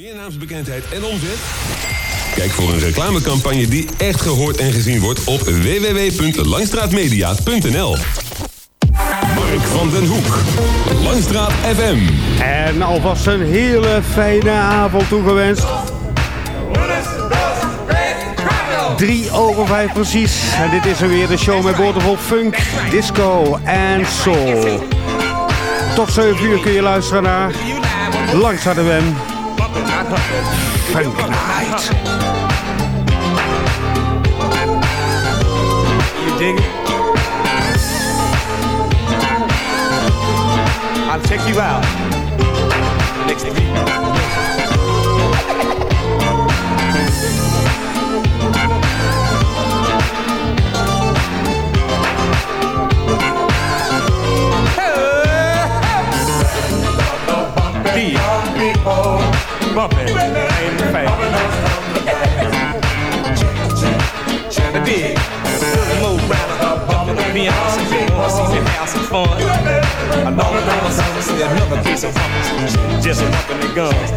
Meer naamsbekendheid en omzet? Kijk voor een reclamecampagne die echt gehoord en gezien wordt op www.langstraatmedia.nl. Mark van den Hoek, Langstraat FM. En alvast een hele fijne avond toegewenst. 3 over 5 precies. En dit is er weer de show met boordevol funk, disco en soul. Tot 7 uur kun je luisteren naar Langs de Wem. Funk Night. You dig it? I'll check you out. Next week. Bumping, ain't the dig, move bumping the wanna see me have some fun? See another of just bumping the guns.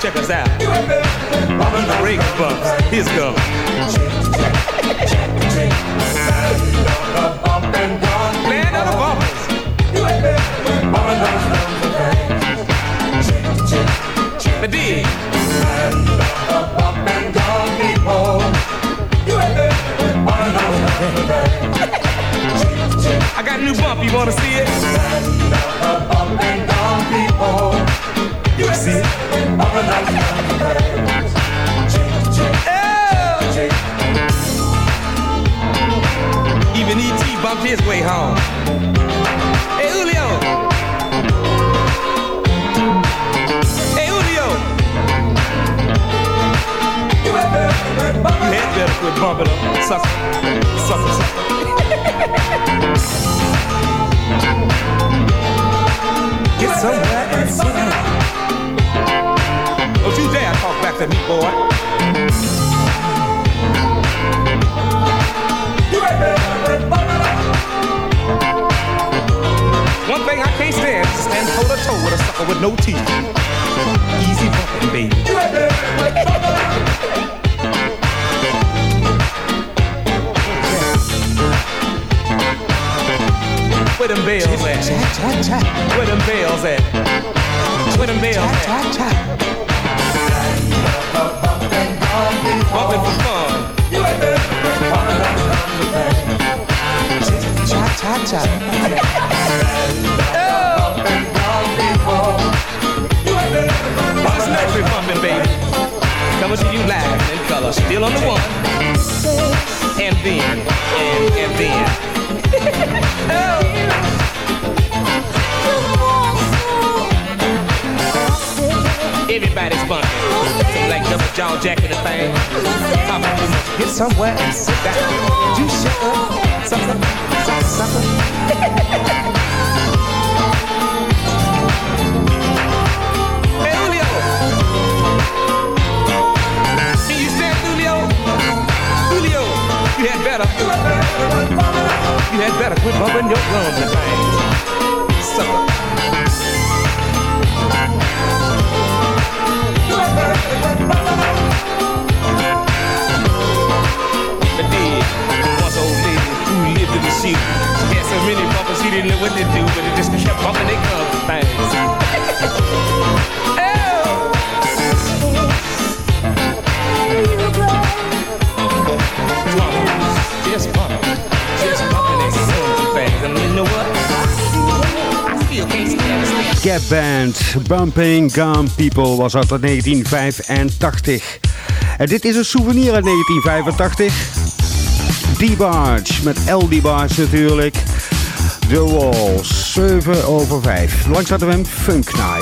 Check us out. The Reagan bumps. Here's go. Land of the. I got a new bump. You wanna see it? Even E.T. bumped his way home. Hey, Julio. Had better quit bumping up. Sucker. Sucker, sucker. Get somewhere and sit down. Don't you dare talk back to me, boy. One thing I can't stand is stand toe to toe with a sucker with no teeth. Easy bumping, baby. Where them bells at? Where them bells at? Where them bells at? Bumping for fun. What's next we bumping, baby? Coming to you live in color, still on the one. And then, and, and then. Everybody's bumping. Like double jaw jacking the thing. Get somewhere and sit down. You shut up. Julio? Julio, you had better. You had better quit bumping your gums and things. Sucker. Dead, once old lady who lived in the city. She had so many bumpers she didn't know what to do, but it just kept bumping their gums and things. Gap Band, Bumping Gum People was uit 1985. En dit is een souvenir uit 1985. D-Barge, met L D-Barge natuurlijk. The Walls, 7 over 5. Langs hadden we hem Funk Night.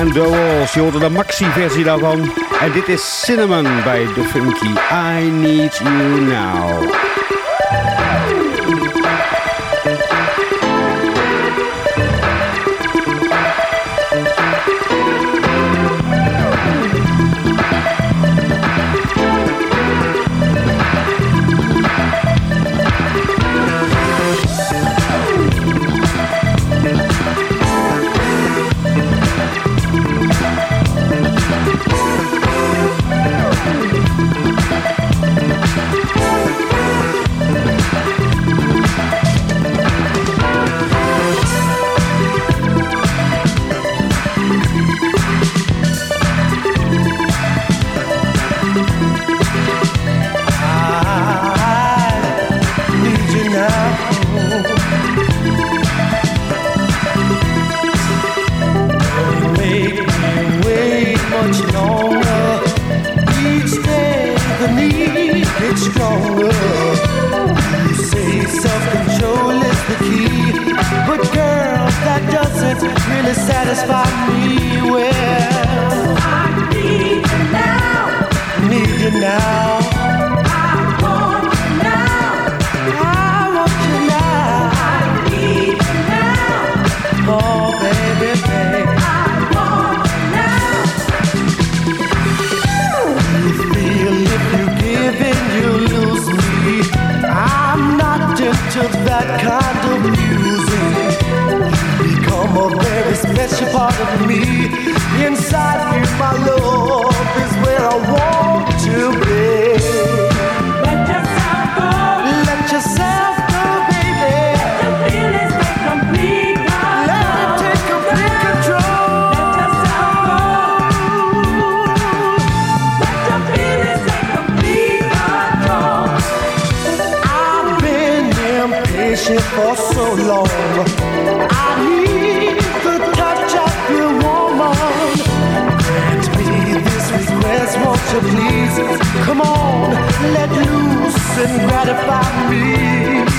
And the Walls. Je hoorde de maxi-versie daarvan. En dit is Cinnamon bij The Funky. I Need You Now. satisfied me. of me. Inside you, my love. pleases. Come on, let loose and gratify me.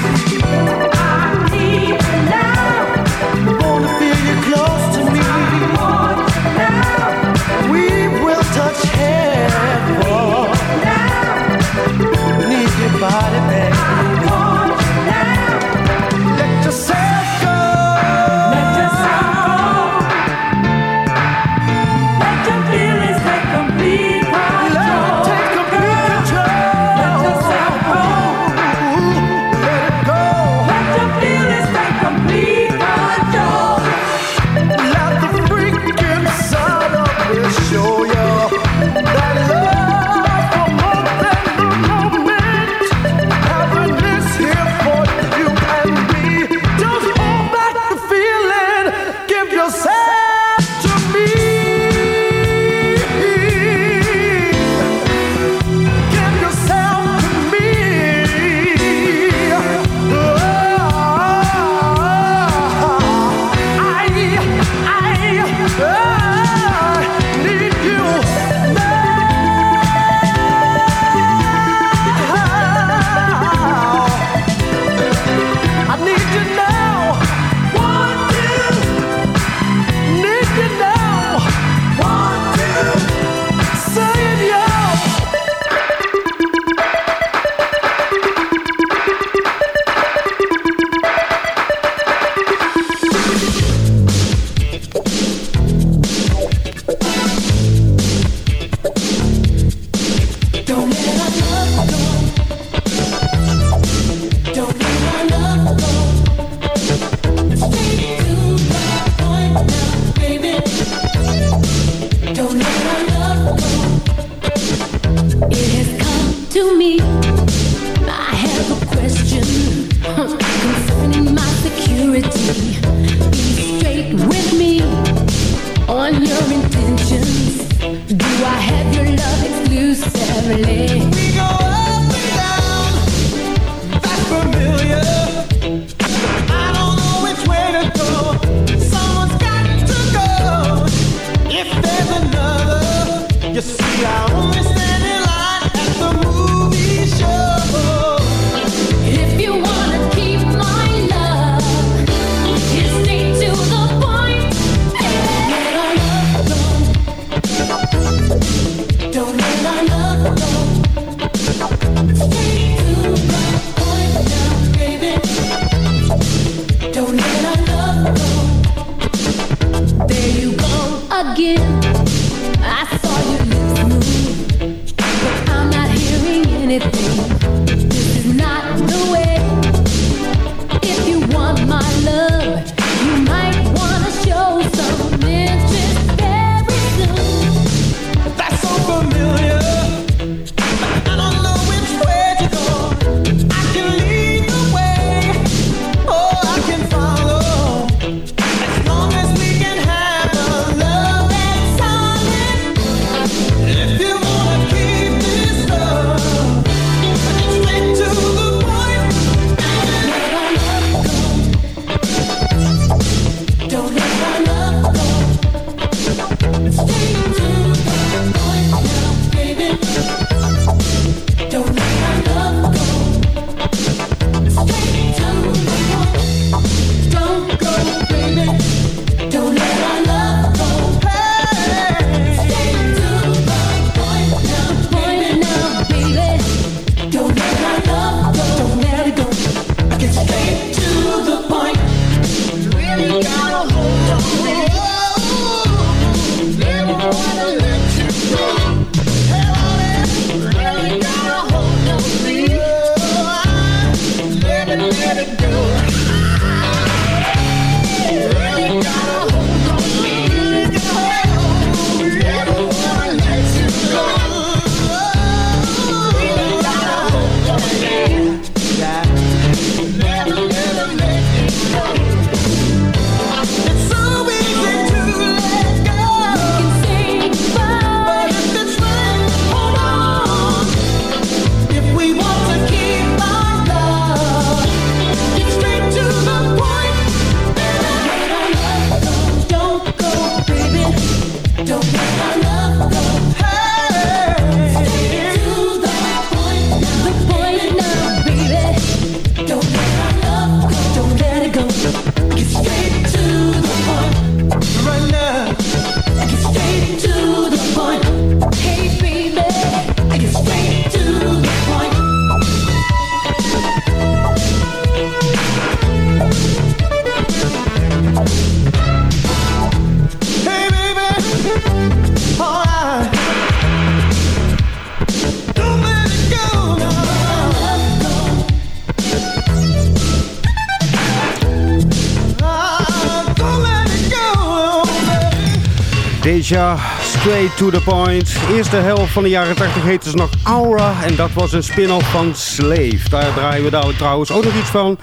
Deja, straight to the point. Eerste helft van de jaren 80 heette ze nog Aura. En dat was een spin-off van Slave. Daar draaien we daar trouwens ook nog iets van.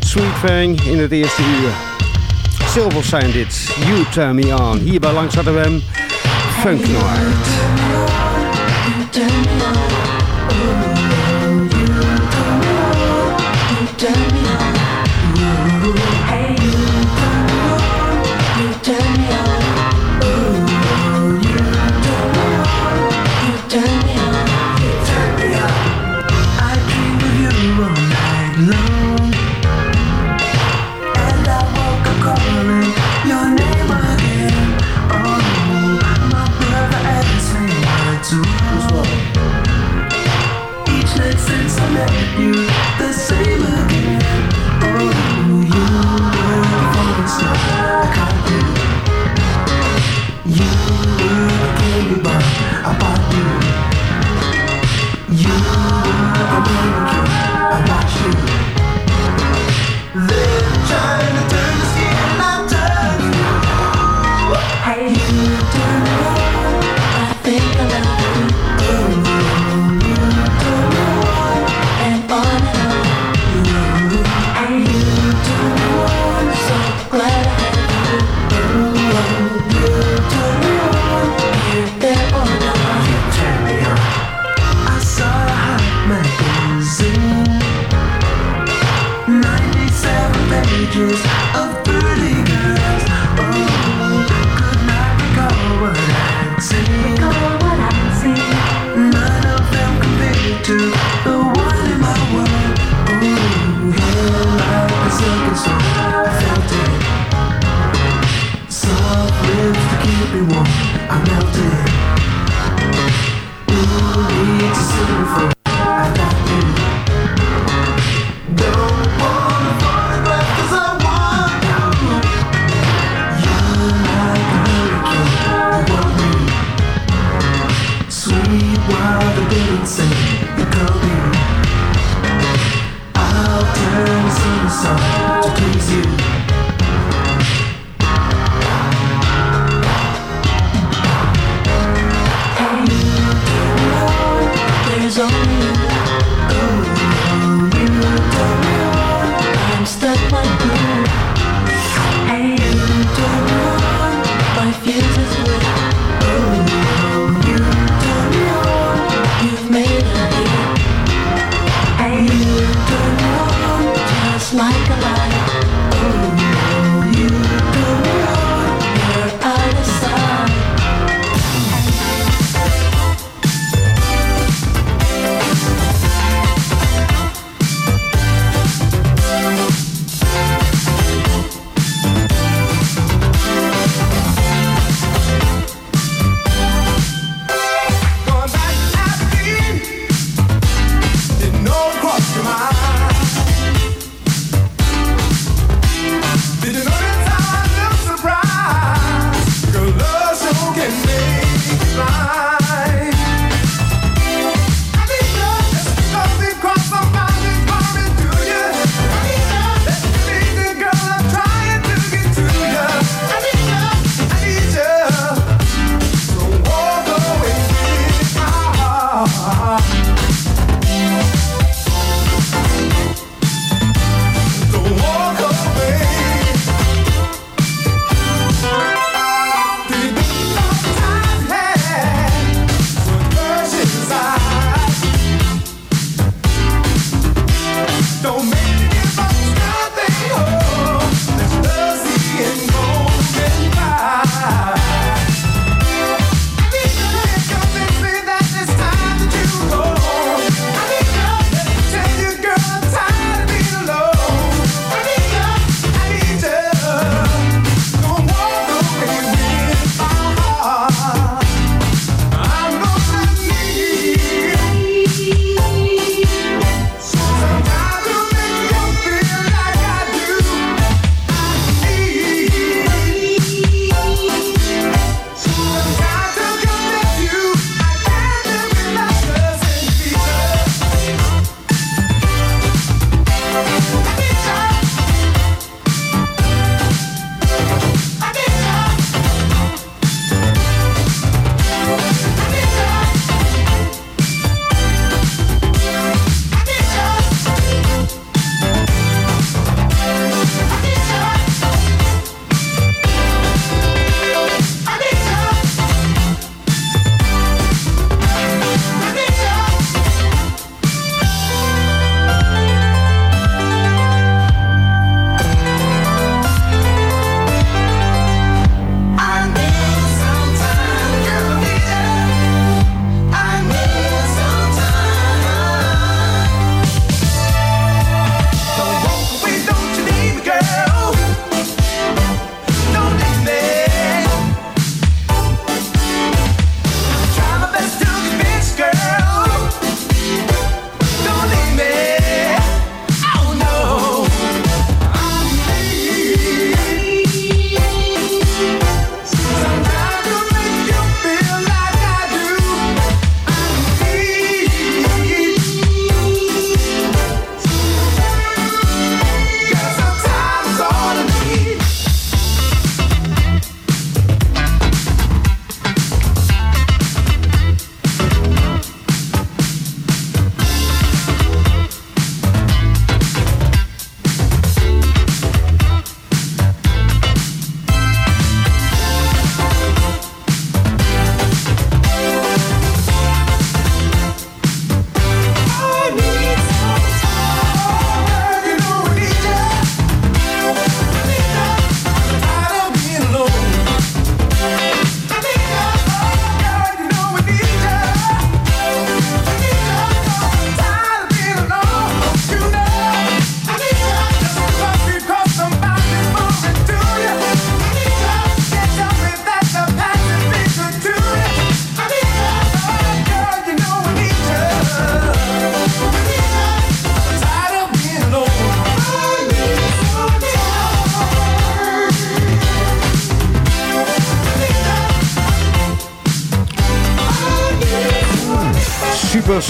Sweet Fang in het eerste uur. Silvers zijn dit. You Turn Me On. Hier bij Langs hem Funk Night.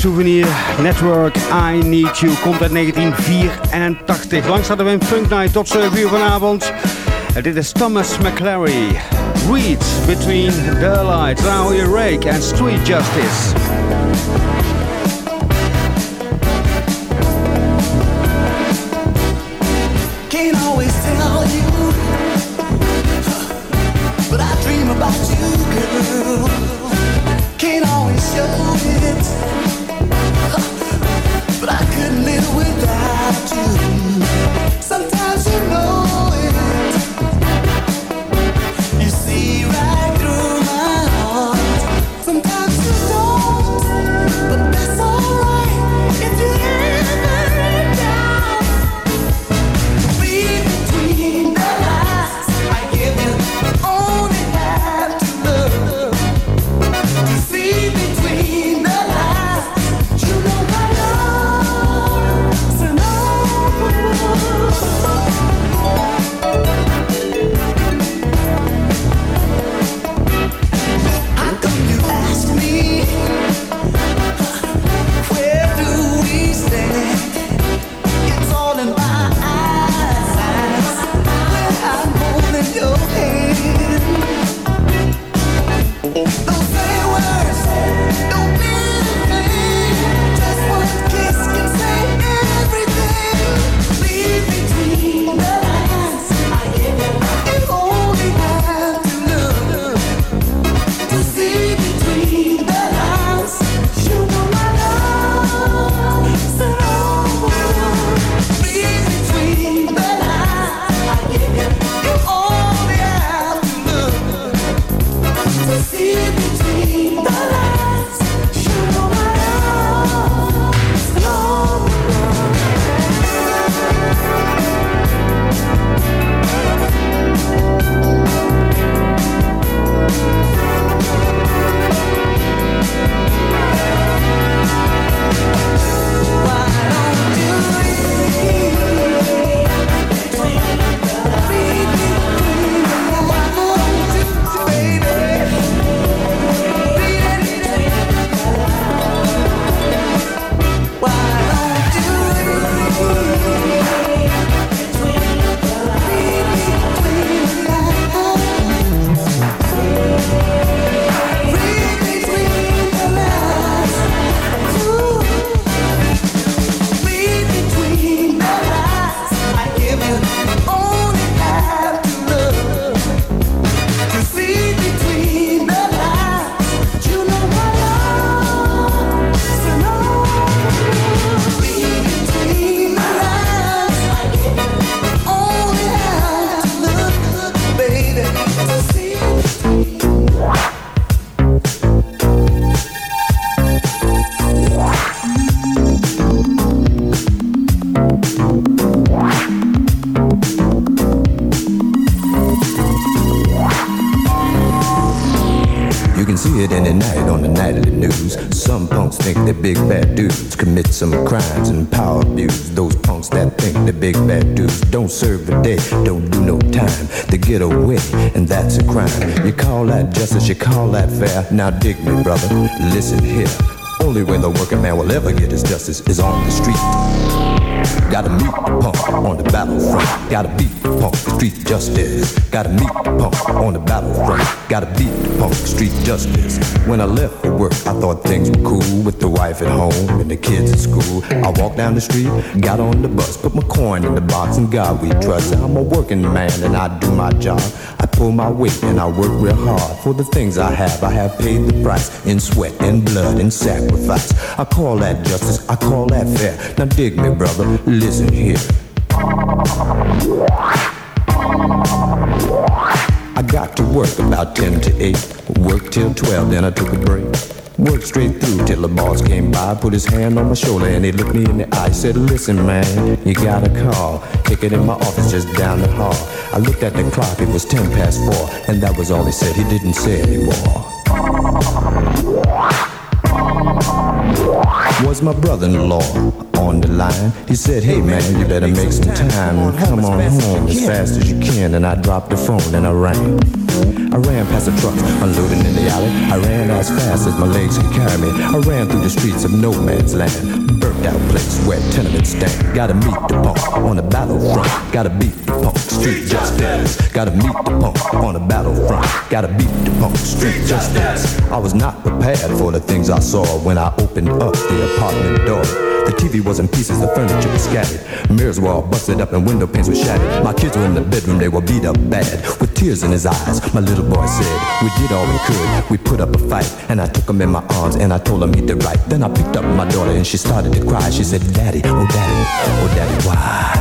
Souvenir. Network I Need You komt uit 1984. Langs hadden we een Funk Night tot 7 uur vanavond. En dit is Thomas McClary. Reads Between the Lights. Now Rake and Street Justice. Now dig me, brother, listen here. Only way the working man will ever get his justice is on the street. Gotta meet the punk on the battlefront. Gotta beat the punk, street justice. Gotta meet the punk on the battlefront. Gotta beat the punk, street justice. When I left for work, I thought things were cool with the wife at home and the kids at school. I walked down the street, got on the bus, put my coin in the box, and God we trust. I'm a working man and I do my job. I pull my weight and I work real hard for the things I have. I have paid the price in sweat and blood and sacrifice. I call that justice, I call that fair. Now dig me, brother, listen here. I got to work about 10 to 8, work till 12, then I took a break. Worked straight through till the boss came by, put his hand on my shoulder and he looked me in the eye. Said, Listen, man, you got a call. Ticket in my office just down the hall. I looked at the clock, it was 10 past 4, and that was all he said. He didn't say anymore. Was my brother-in-law on the line? He said, "Hey man, you better make some time and come on home as fast as you can." And I dropped the phone and I rang. I ran past the trucks, unloading in the alley. I ran as fast as my legs could carry me. I ran through the streets of no man's land. Burnt out place where tenements stand. Gotta meet the punk on the battlefront. Gotta beat the punk, street justice. Gotta meet the punk on the battlefront. Gotta beat the punk, street justice. I was not prepared for the things I saw when I opened up the apartment door. The TV was in pieces, the furniture was scattered. Mirrors were all busted up and window panes were shattered. My kids were in the bedroom, they were beat up bad. With tears in his eyes, my little boy said, We did all we could. We put up a fight, and I took him in my arms and I told him he did right. Then I picked up my daughter and she started to cry. She said, Daddy, oh daddy, oh daddy, why?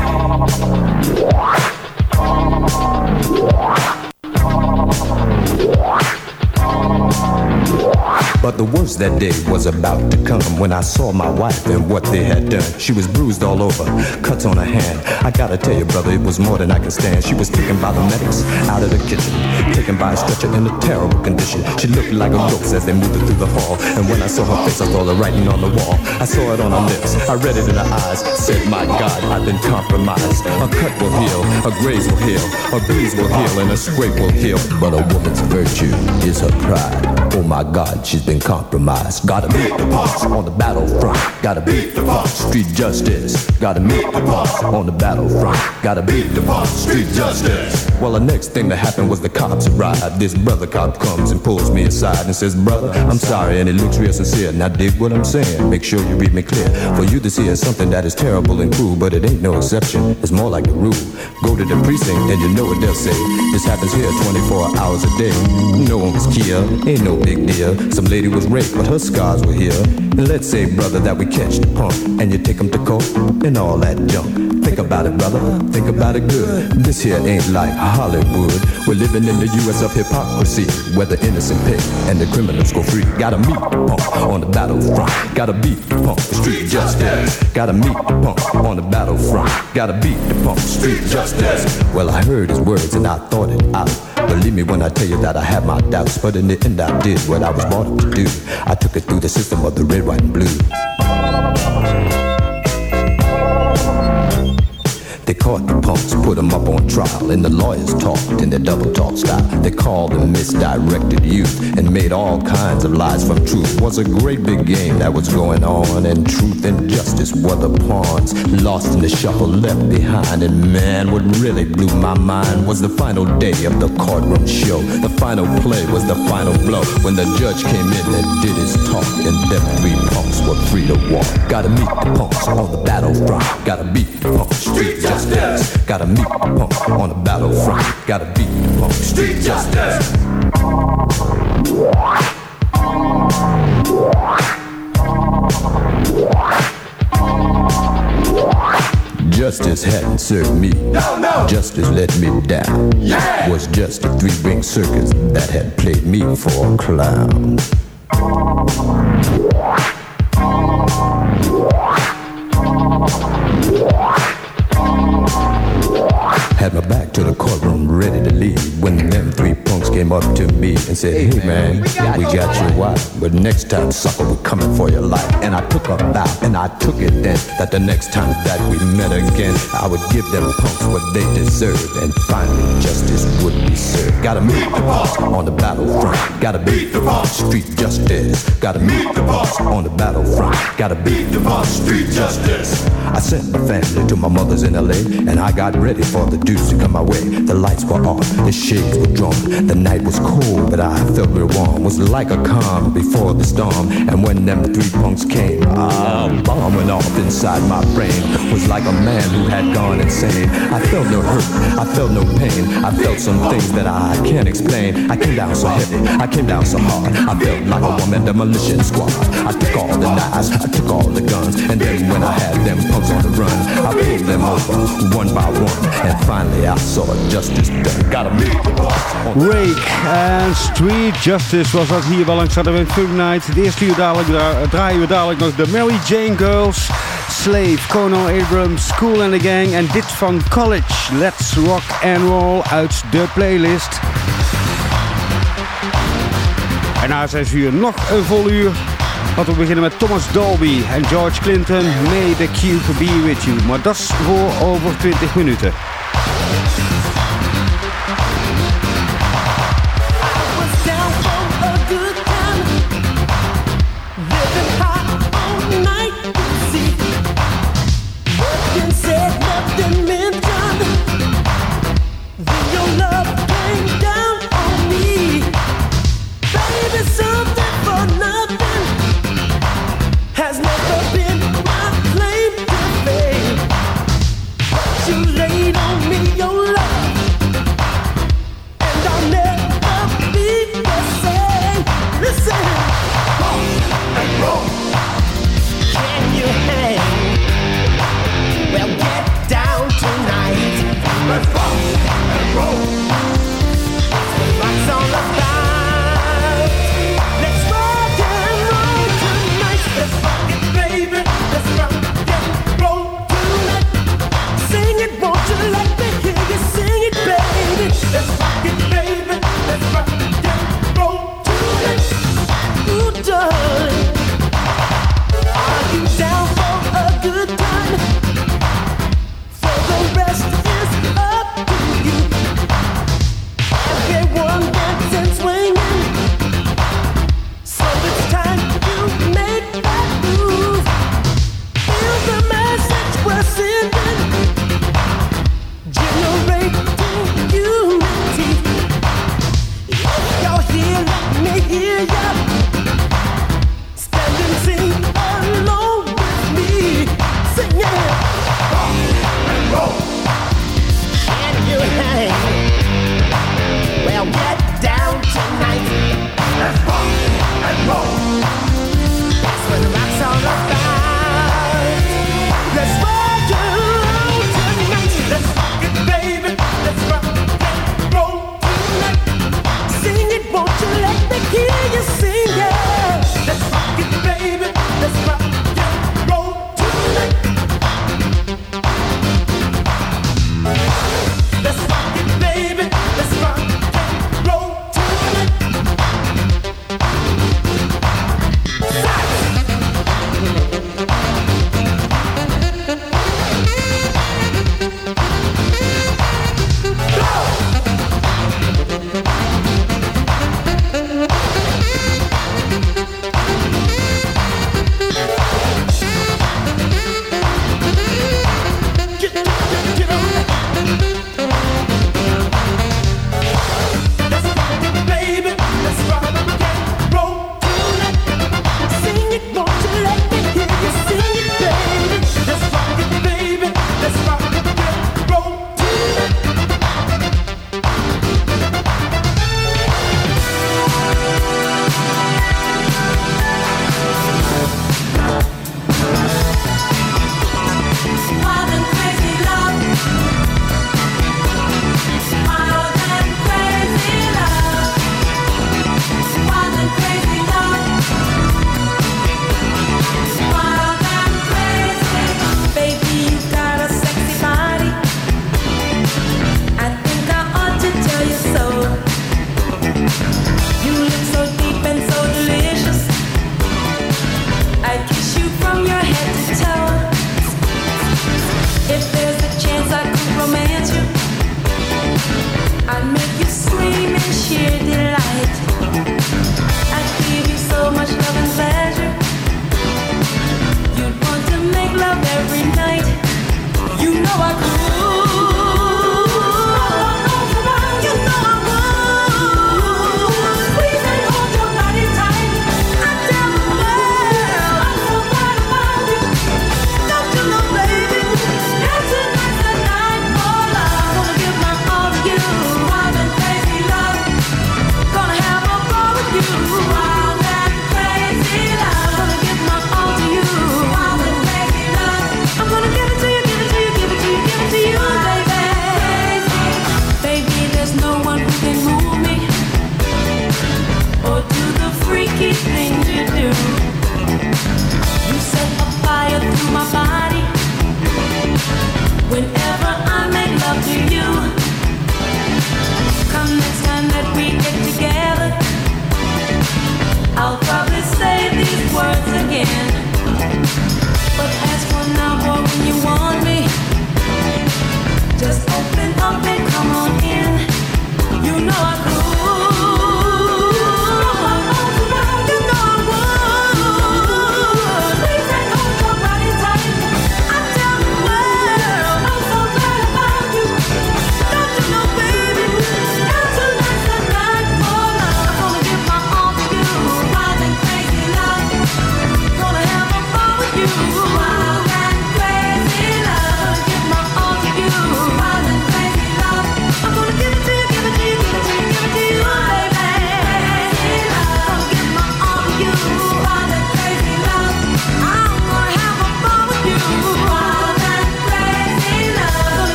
But the worst that day was about to come when I saw my wife and what they had done. She was bruised all over, cuts on her hand. I gotta tell you, brother, it was more than I could stand. She was taken by the medics out of the kitchen, taken by a stretcher in a terrible condition. She looked like a ghost as they moved her through the hall. And when I saw her face, I saw the writing on the wall. I saw it on her lips, I read it in her eyes. Said, My God, I've been compromised. A cut will heal, a graze will heal, a bruise will heal, and a scrape will heal. But a woman's virtue is her pride. Oh my God, she's been compromised. Gotta meet the punks on the battlefront. Gotta beat the punks, street justice. Gotta meet the punks on the battlefront. Gotta beat the punks, street justice. Well, the next thing that happened was the cops arrived. This brother cop comes and pulls me aside and says, Brother, I'm sorry, and it looks real sincere. Now dig what I'm saying. Make sure you read me clear. For you to see is something that is terrible and cruel, but it ain't no exception. It's more like the rule. Go to the precinct and you know what they'll say. This happens here 24 hours a day. No one was killed, ain't no big deal. Some lady was raped, but her scars were here. And let's say, brother, that we catch the punk and you take him to court and all that junk. Think about it, brother. Think about it good. This here ain't like Hollywood. We're living in the U.S. of hypocrisy, where the innocent pay and the criminals go free. Gotta meet the punk on the battlefront. Gotta beat the punk, street justice. Gotta meet the punk on the battlefront. Gotta beat the punk, street justice. Well, I heard his words and I thought it out. Believe me when I tell you that I have my doubts, but in the end I did what I was born to do. I took it through the system of the red, white, and blue. They caught the punks, put them up on trial, and the lawyers talked in their double talk style. They called them misdirected youth and made all kinds of lies from truth. Was a great big game that was going on, and truth and justice were the pawns. Lost in the shuffle, left behind, and man, what really blew my mind was the final day of the courtroom show. The final play was the final blow when the judge came in and did his talk, and them three punks were free to walk. Gotta meet the punks on the battlefront. Gotta beat the punks, street justice. Gotta meet the punk on the battlefront. Gotta beat the punk, street justice. Justice hadn't served me. No, no. Justice let me down. Yeah. Was just a three-ring circus that had played me for a clown. To the courtroom, ready to leave. When them three punks came up to me and said, Hey man, we got your wife, but next time, sucker, we're coming for your life. And I took a bow, and I took it then that the next time that we met again, I would give them punks what they deserved, and finally justice would be served. Gotta meet the boss on the battlefront. Gotta beat the boss, street justice. Gotta meet the boss on the battlefront. Gotta beat the boss, street justice. I sent my family to my mother's in LA, and I got ready for the dudes to come my way. The lights were off, the shades were drawn. The night was cold, but I felt real warm. Was like a calm before the storm. And when them three punks came, a bomb went off inside my brain. Was like a man who had gone insane. I felt no hurt, I felt no pain. I felt some things that I can't explain. I came down so heavy, I came down so hard. I felt like a woman demolition squad. I took all the knives, I took all the guns, and then when I had them punks on the run, I pulled them over one by one, and finally I saw justice. Rake en Street Justice was dat hier wel langs Funk Night. Het eerste uur dadelijk dra- draaien we dadelijk nog de Mary Jane Girls, Slave, Conal Abrams, School and the Gang en dit van College. Let's Rock and Roll uit de playlist. En na 6 uur nog een vol uur. Want we beginnen met Thomas Dolby en George Clinton. May the Cube be with you. Maar dat is voor over 20 minuten.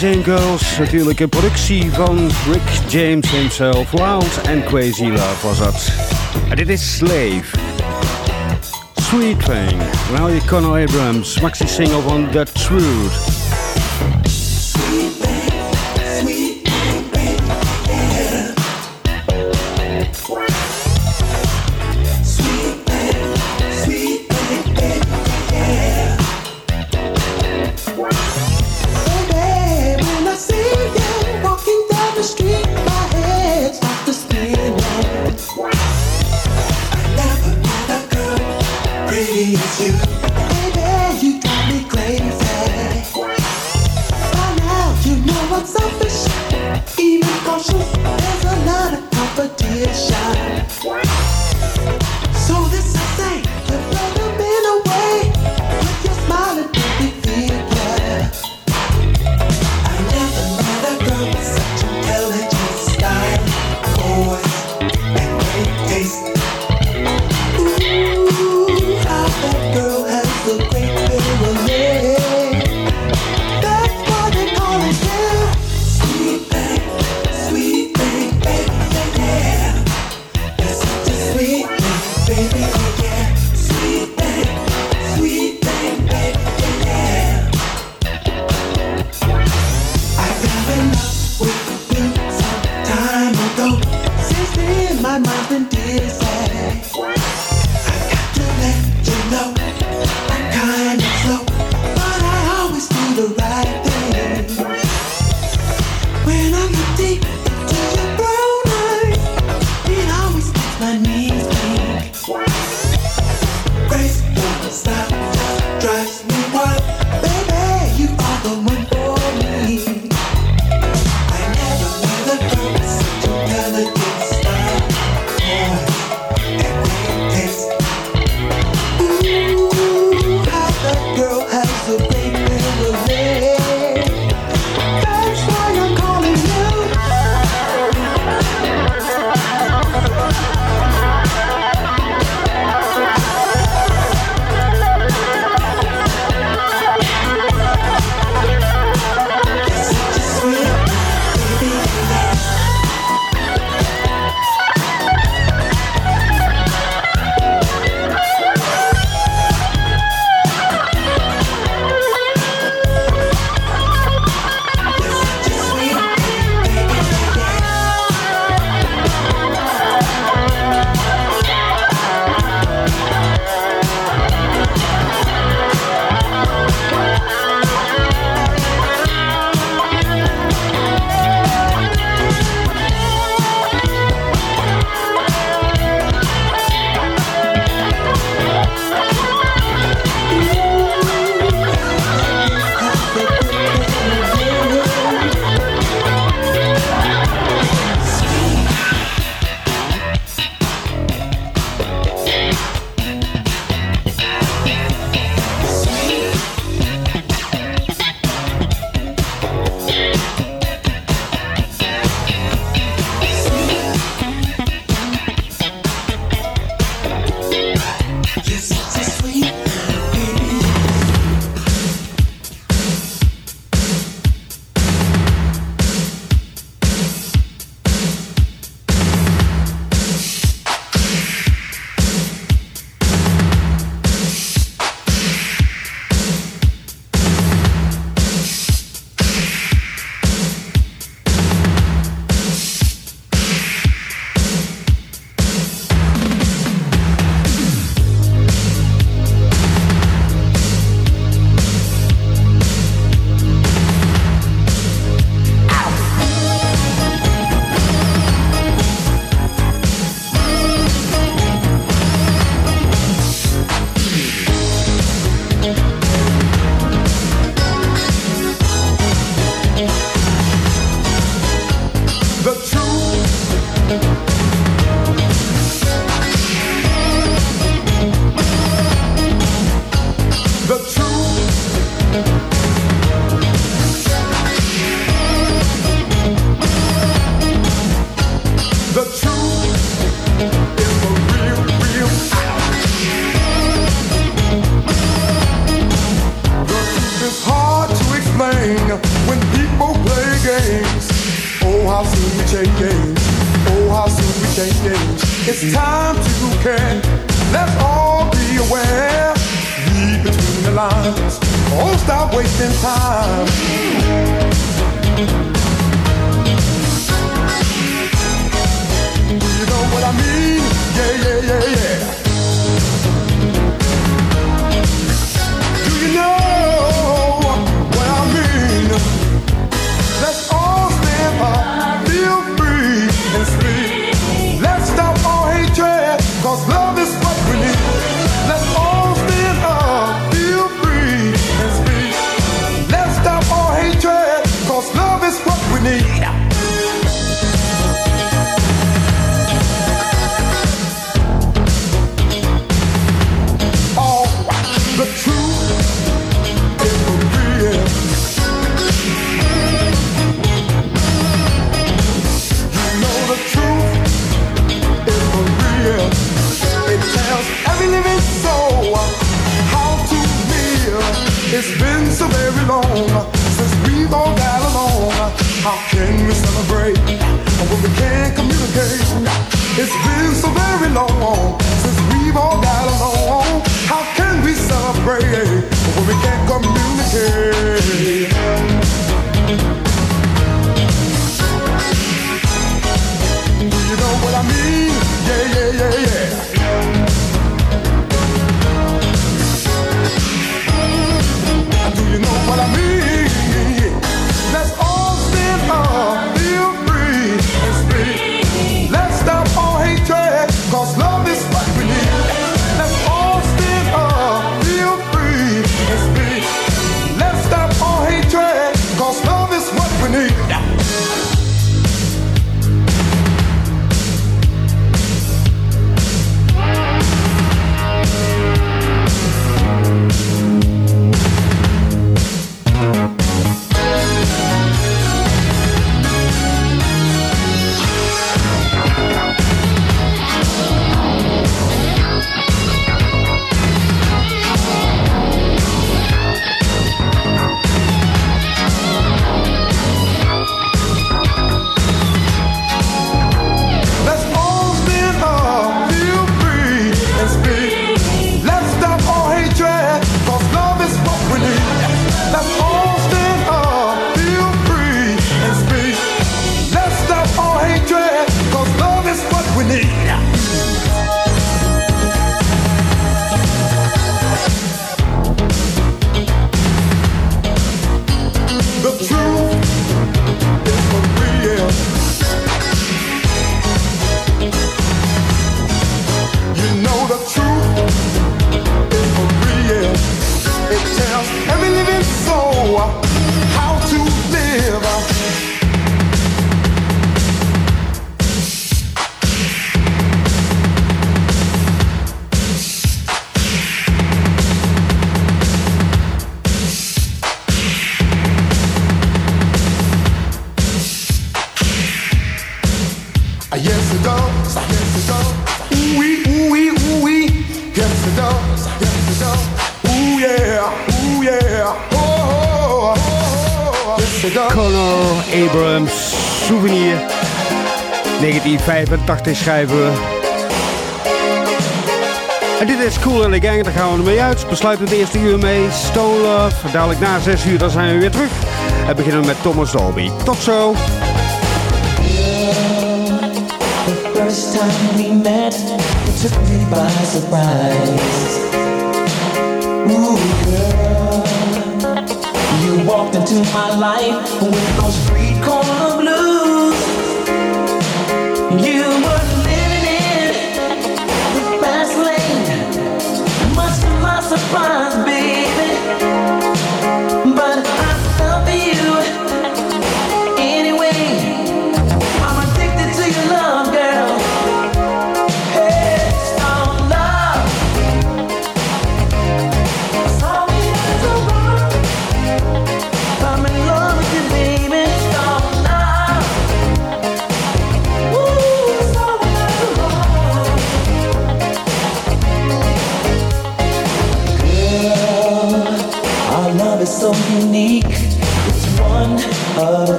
Boys Girls. Natuurlijk een productie van Rick James himself. Loud and Crazy Love was dat. En dit is Slave. Sweet Thing. Well, Conor Abrams. Maxi single van The Truth. we change games. Oh, how soon we change games. It's time to care. Let's all be aware. Read between the lines. Oh, stop wasting time. Do You know what I mean? Yeah, yeah, yeah, yeah. Long since we've all got along. How can we celebrate when we can't communicate? It's been so very long since we've all got along. How can we celebrate when we can't communicate? You know what I mean? Yeah, yeah, yeah, yeah. Conor Abrams, Souvenir. 1985 schrijven we. En dit is Cool and the Gang, daar gaan we ermee uit. Besluiten het eerste uur mee. Stone. Dadelijk na 6 uur, dan zijn we weer terug. En beginnen we met Thomas Dolby. Tot zo. You walked into my life with those street corner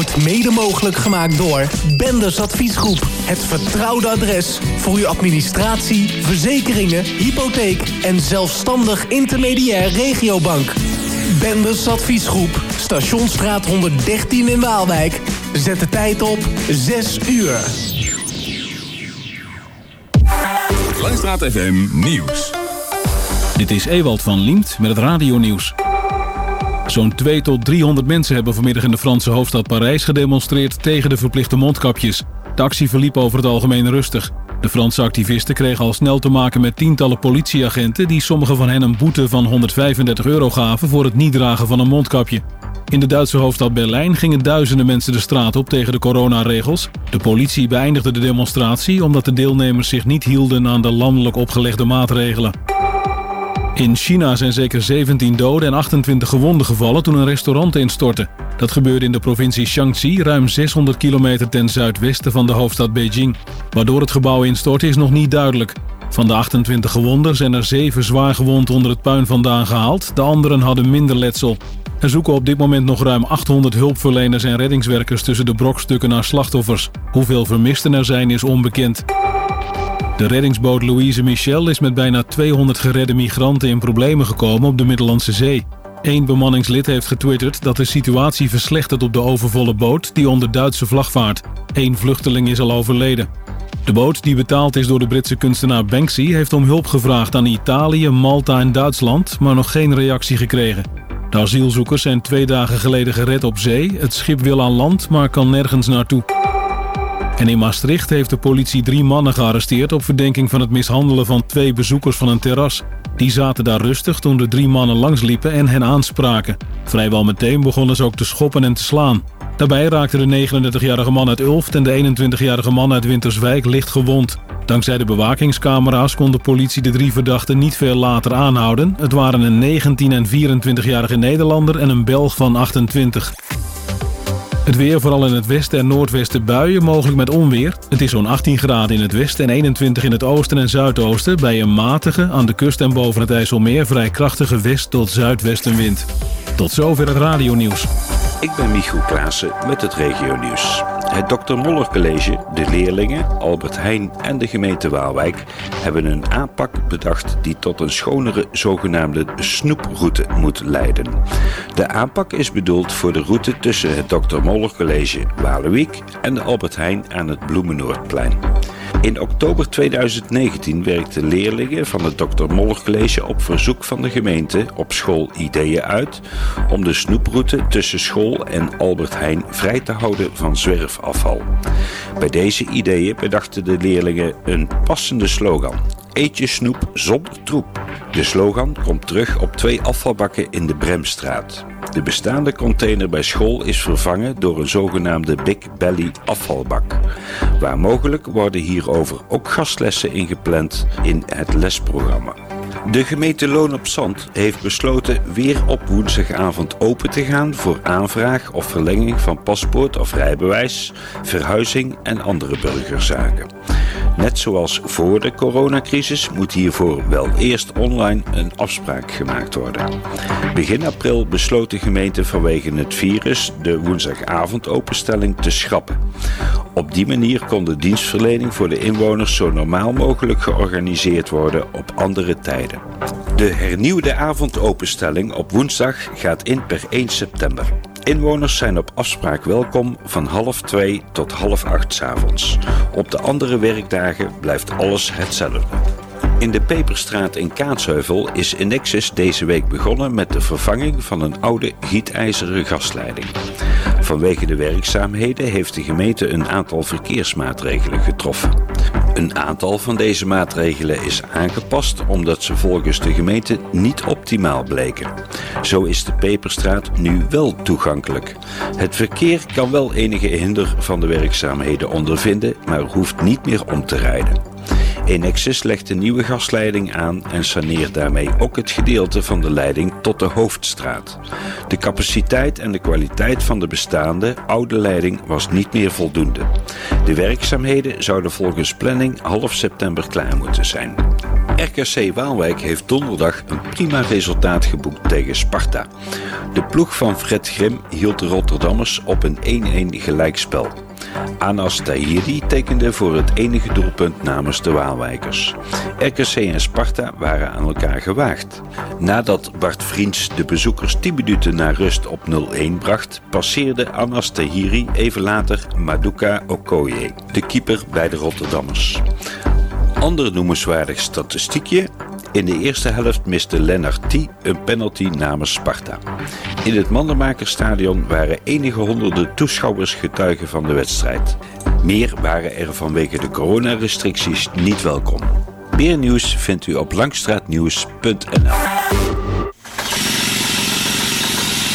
wordt mede mogelijk gemaakt door Benders Adviesgroep. Het vertrouwde adres voor uw administratie, verzekeringen, hypotheek en zelfstandig intermediair regiobank. Benders Adviesgroep, Stationsstraat 113 in Waalwijk. Zet de tijd op 6 uur. Langstraat FM Nieuws. Dit is Ewald van Liemt met het radionieuws. Zo'n 2 tot 300 mensen hebben vanmiddag in de Franse hoofdstad Parijs gedemonstreerd tegen de verplichte mondkapjes. De actie verliep over het algemeen rustig. De Franse activisten kregen al snel te maken met tientallen politieagenten die sommigen van hen een boete van 135 euro gaven voor het niet dragen van een mondkapje. In de Duitse hoofdstad Berlijn gingen duizenden mensen de straat op tegen de coronaregels. De politie beëindigde de demonstratie omdat de deelnemers zich niet hielden aan de landelijk opgelegde maatregelen. In China zijn zeker 17 doden en 28 gewonden gevallen toen een restaurant instortte. Dat gebeurde in de provincie Shaanxi, ruim 600 kilometer ten zuidwesten van de hoofdstad Beijing. Waardoor het gebouw instortte is nog niet duidelijk. Van de 28 gewonden zijn er 7 zwaar gewond onder het puin vandaan gehaald. De anderen hadden minder letsel. Er zoeken op dit moment nog ruim 800 hulpverleners en reddingswerkers tussen de brokstukken naar slachtoffers. Hoeveel vermisten er zijn is onbekend. De reddingsboot Louise Michel is met bijna 200 geredde migranten in problemen gekomen op de Middellandse Zee. Eén bemanningslid heeft getwitterd dat de situatie verslechtert op de overvolle boot die onder Duitse vlag vaart. Eén vluchteling is al overleden. De boot, die betaald is door de Britse kunstenaar Banksy, heeft om hulp gevraagd aan Italië, Malta en Duitsland, maar nog geen reactie gekregen. De asielzoekers zijn twee dagen geleden gered op zee. Het schip wil aan land, maar kan nergens naartoe. En in Maastricht heeft de politie drie mannen gearresteerd op verdenking van het mishandelen van twee bezoekers van een terras. Die zaten daar rustig toen de drie mannen langsliepen en hen aanspraken. Vrijwel meteen begonnen ze ook te schoppen en te slaan. Daarbij raakte de 39-jarige man uit Ulft en de 21-jarige man uit Winterswijk licht gewond. Dankzij de bewakingscamera's kon de politie de drie verdachten niet veel later aanhouden. Het waren een 19 en 24-jarige Nederlander en een Belg van 28. Het weer, vooral in het westen en noordwesten buien, mogelijk met onweer. Het is zo'n 18 graden in het westen en 21 in het oosten en zuidoosten... bij een matige, aan de kust en boven het IJsselmeer... vrij krachtige west- tot zuidwestenwind. Tot zover het radionieuws. Ik ben Michiel Klaassen met het regionieuws. Het Dr. Moller College, de leerlingen, Albert Heijn en de gemeente Waalwijk hebben een aanpak bedacht die tot een schonere zogenaamde snoeproute moet leiden. De aanpak is bedoeld voor de route tussen het Dr. Moller College Waalwijk en de Albert Heijn aan het Bloemenoordplein. In oktober 2019 werkten leerlingen van het Dr. Moller College op verzoek van de gemeente op school ideeën uit om de snoeproute tussen school en Albert Heijn vrij te houden van zwerfafval. Bij deze ideeën bedachten de leerlingen een passende slogan. Eet je snoep zonder troep. De slogan komt terug op twee afvalbakken in de Bremstraat. De bestaande container bij school is vervangen door een zogenaamde Big Belly afvalbak. Waar mogelijk worden hierover ook gastlessen ingepland in het lesprogramma. De gemeente Loon op Zand heeft besloten weer op woensdagavond open te gaan voor aanvraag of verlenging van paspoort of rijbewijs, verhuizing en andere burgerzaken. Net zoals voor de coronacrisis moet hiervoor wel eerst online een afspraak gemaakt worden. Begin april besloot de gemeente vanwege het virus de woensdagavond openstelling te schrappen. Op die manier kon de dienstverlening voor de inwoners zo normaal mogelijk georganiseerd worden op andere tijden. De hernieuwde avondopenstelling op woensdag gaat in per 1 september. Inwoners zijn op afspraak welkom van half twee tot half acht 's avonds. Op de andere werkdagen blijft alles hetzelfde. In de Peperstraat in Kaatsheuvel is Inexus deze week begonnen met de vervanging van een oude gietijzeren gasleiding. Vanwege de werkzaamheden heeft de gemeente een aantal verkeersmaatregelen getroffen. Een aantal van deze maatregelen is aangepast omdat ze volgens de gemeente niet optimaal bleken. Zo is de Peperstraat nu wel toegankelijk. Het verkeer kan wel enige hinder van de werkzaamheden ondervinden, maar hoeft niet meer om te rijden. Enexis legt een nieuwe gasleiding aan en saneert daarmee ook het gedeelte van de leiding tot de hoofdstraat. De capaciteit en de kwaliteit van de bestaande oude leiding was niet meer voldoende. De werkzaamheden zouden volgens planning half september klaar moeten zijn. RKC Waalwijk heeft donderdag een prima resultaat geboekt tegen Sparta. De ploeg van Fred Grim hield de Rotterdammers op een 1-1 gelijkspel. Anas Tahiri tekende voor het enige doelpunt namens de Waalwijkers. RKC en Sparta waren aan elkaar gewaagd. Nadat Bart Vriends de bezoekers 10 minuten naar rust op 0-1 bracht, passeerde Anas Tahiri even later Maduka Okoye, de keeper bij de Rotterdammers. Ander noemenswaardig statistiekje. In de eerste helft miste Lennart een penalty namens Sparta. In het Mandenmakerstadion waren enige honderden toeschouwers getuigen van de wedstrijd. Meer waren er vanwege de coronarestricties niet welkom. Meer nieuws vindt u op langstraatnieuws.nl.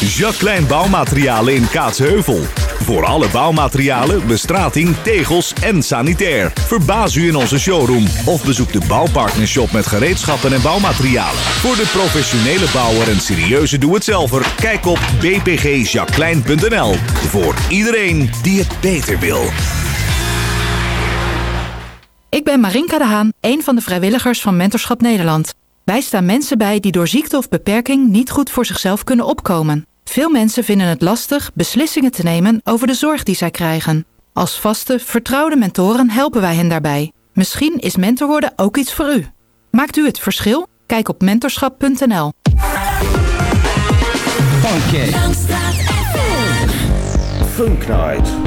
Jacques Klein Bouwmaterialen in Kaatsheuvel. Voor alle bouwmaterialen, bestrating, tegels en sanitair. Verbaas u in onze showroom of bezoek de Bouwpartnershop met gereedschappen en bouwmaterialen. Voor de professionele bouwer en serieuze doe-het-zelver, kijk op bpgjacqueline.nl. Voor iedereen die het beter wil. Ik ben Marinka de Haan, een van de vrijwilligers van Mentorschap Nederland. Wij staan mensen bij die door ziekte of beperking niet goed voor zichzelf kunnen opkomen. Veel mensen vinden het lastig beslissingen te nemen over de zorg die zij krijgen. Als vaste, vertrouwde mentoren helpen wij hen daarbij. Misschien is mentor worden ook iets voor u. Maakt u het verschil? Kijk op mentorschap.nl. Funky.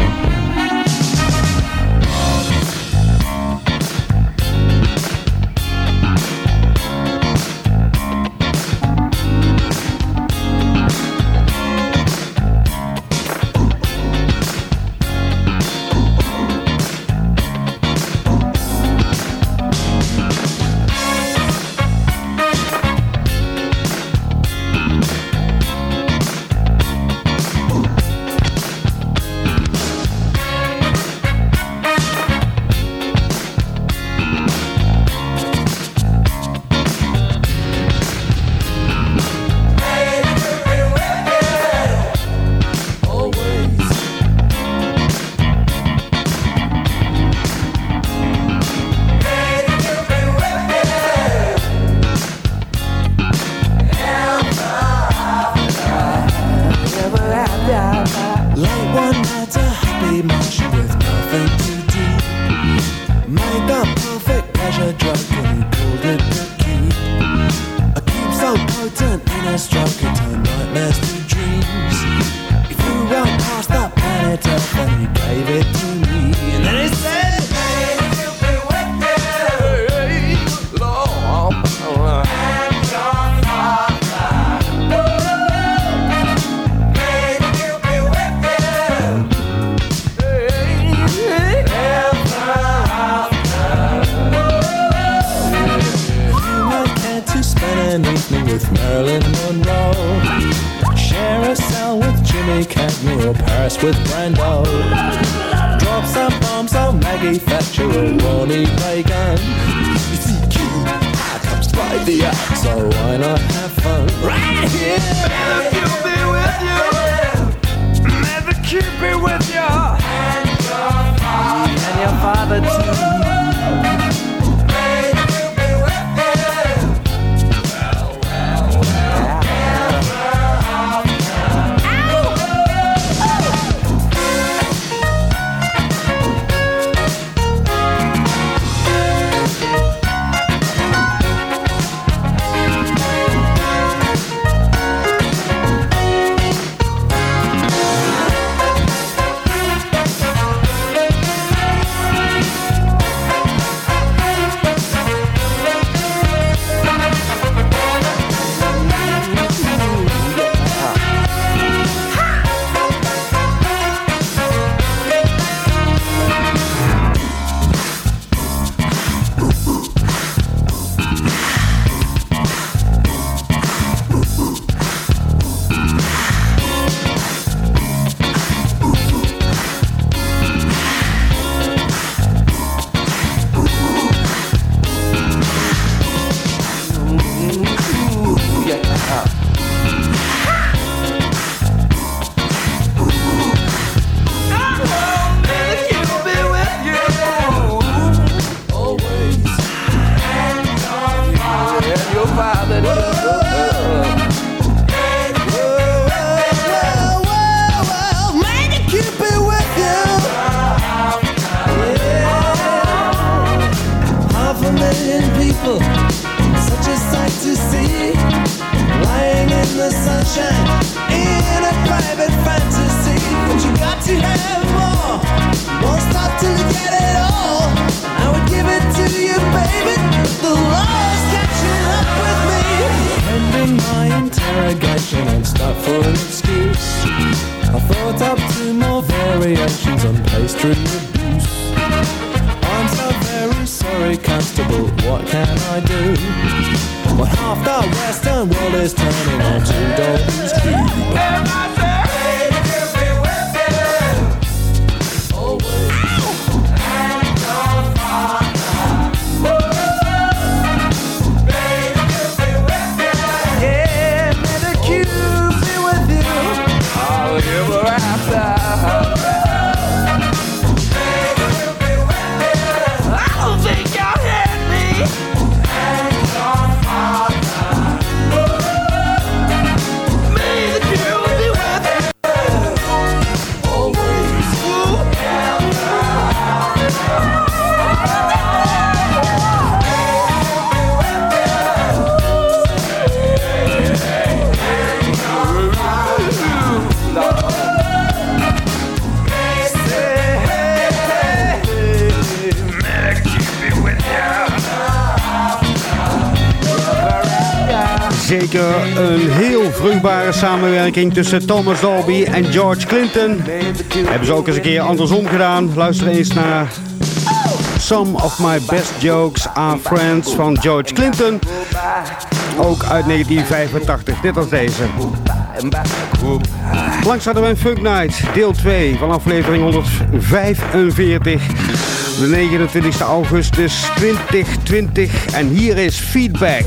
Half the Western world is turning on to Dalton's Een heel vruchtbare samenwerking tussen Thomas Dolby en George Clinton. Hebben ze ook eens een keer andersom gedaan. Luister eens naar Some of My Best Jokes Are Friends van George Clinton. Ook uit 1985. Dit was deze. Langs hadden we een Funk Night, deel 2 van aflevering 145. De 29 augustus 2020. En hier is feedback.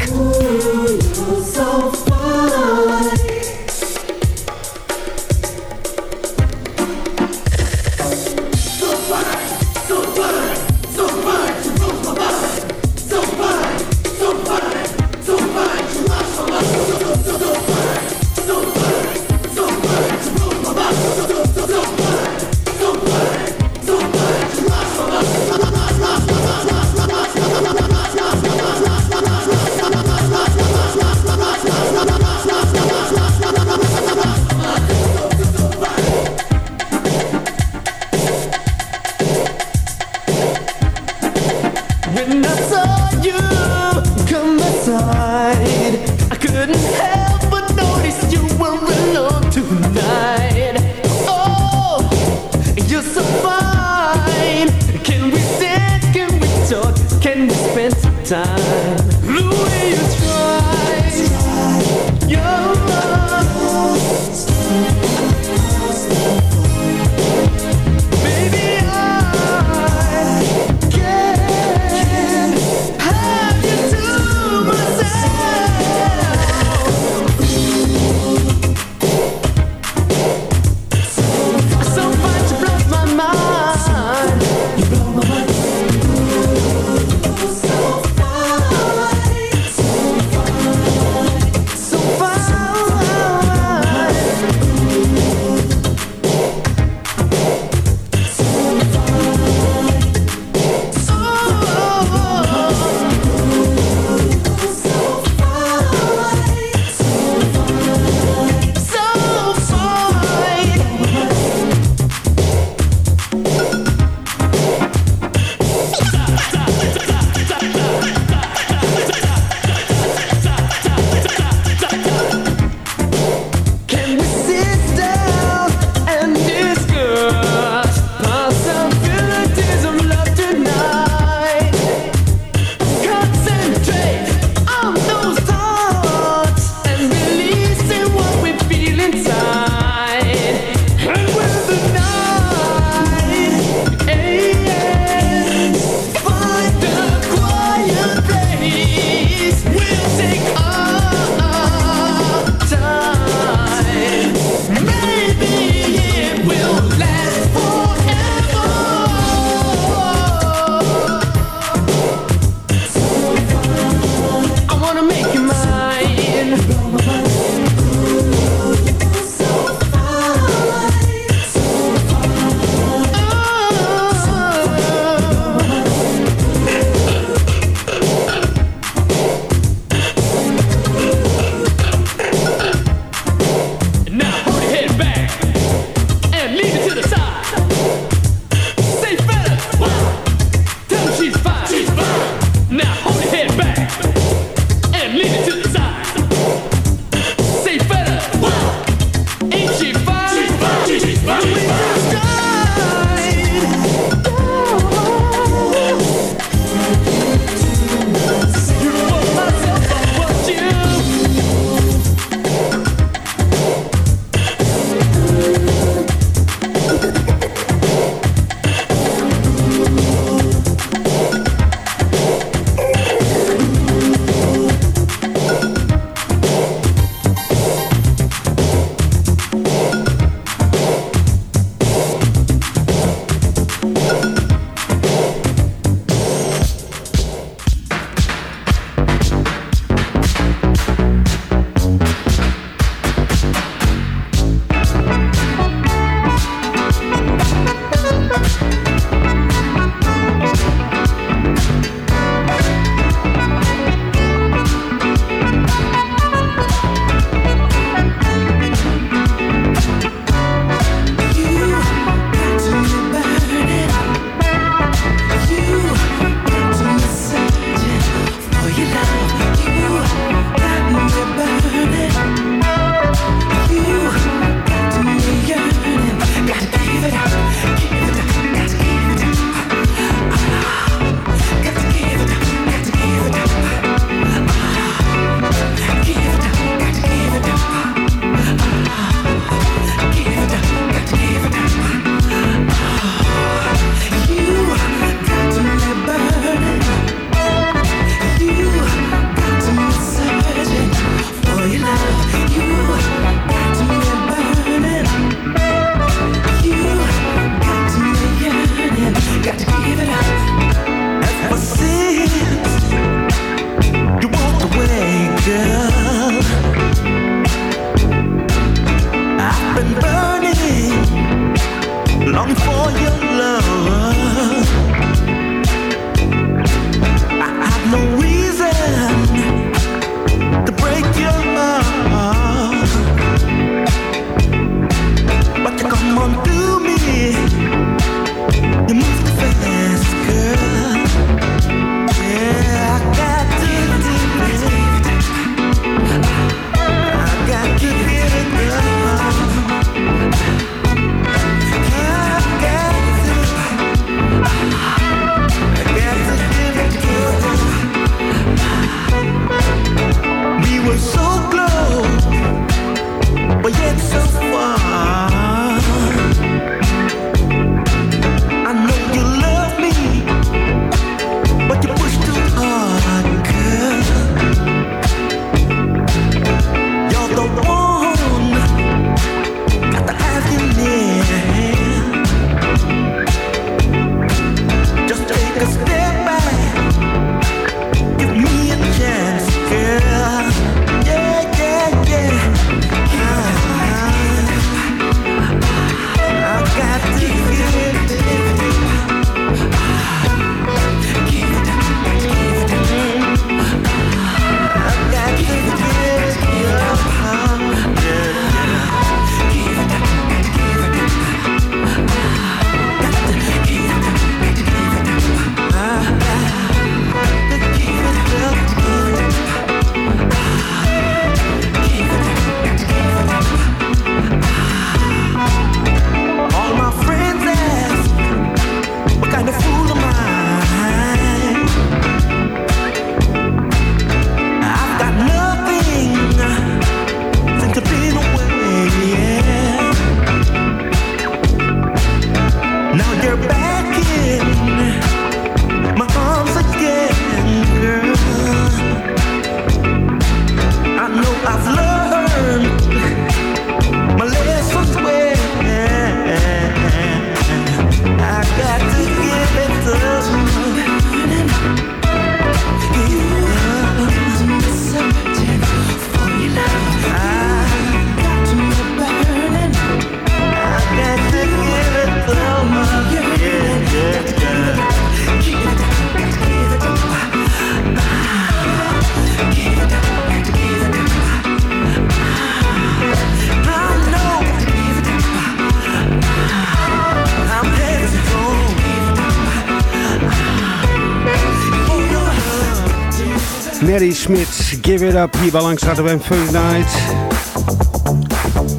Mary Smith, Give It Up, hier bij langs een Funk Night.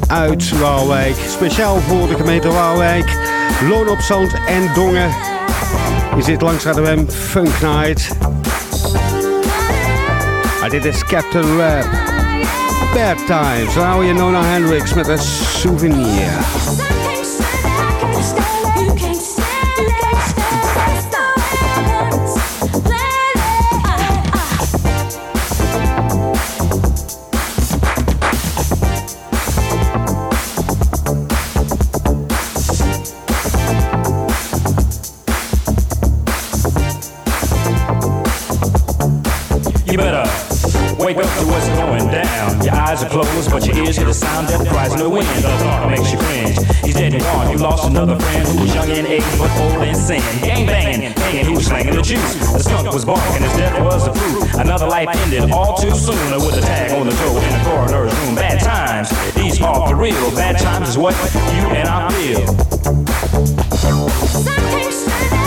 Uit Waalwijk, speciaal voor de gemeente Waalwijk. Loon op Zand en Dongen. Je zit langs we een Funk Night. Maar dit is Captain Rap. Bad Times. Hou je Nona Hendricks met een souvenir. Another friend who was young in age, but old in sin. Gang banging, hanging, who was slanging the juice. The skunk was barking, his death was the proof. Another life ended all too soon with a tag on the toe in the coroner's room. Bad times, these are for real. Bad times is what you and I feel. The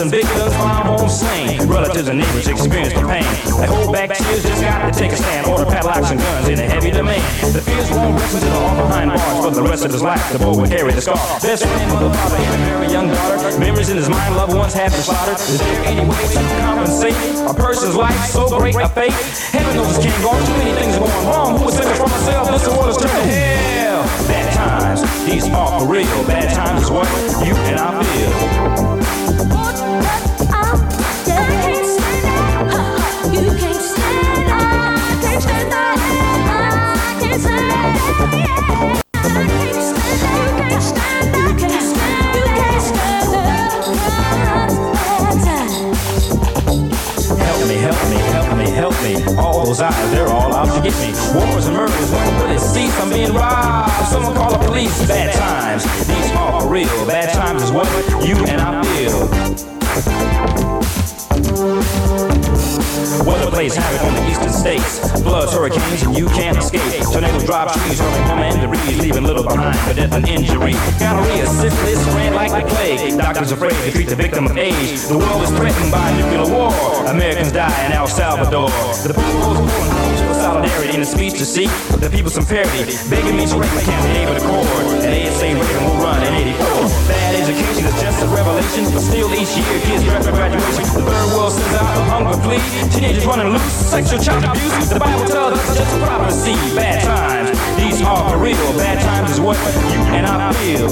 area. Innocent victims found home slain. Relatives and neighbors experience the pain. They hold back tears, just got to take a stand. Order padlocks and guns in a heavy demand. The fears won't rest until all behind bars for the rest of his life. The boy will carry the scar. Best friend, mother, father, and a very young daughter. Memories in his mind, loved ones have been slaughtered. Is there any way to compensate a person's life so great a fate? Heaven knows this can't go on. Too many things are going wrong. Who was thinking for myself? This world is turning to hell. Bad times, these are for real. Bad times is what you and I feel. Bad times, these are real. Bad times is what you and I feel. Plays havoc on the eastern states. Floods, hurricanes, and you can't escape. Tornadoes drop trees, hurling home and debris, leaving little behind for death and injury. Gonorrhea, syphilis, spread like the plague. Doctors afraid to treat the victim of age. The world is threatened by nuclear war. Americans die in El Salvador. The people's in a speech to seek the people some parity. Begging me to break my can't be able to. And ASA Reagan will run in 84. Bad education is just a revelation, but still each year kids draft for graduation. The third world sends out a hunger plea. Teenagers running loose, sexual child abuse. The Bible tells us just a prophecy. Bad times, these are for real. Bad times is what you and I feel.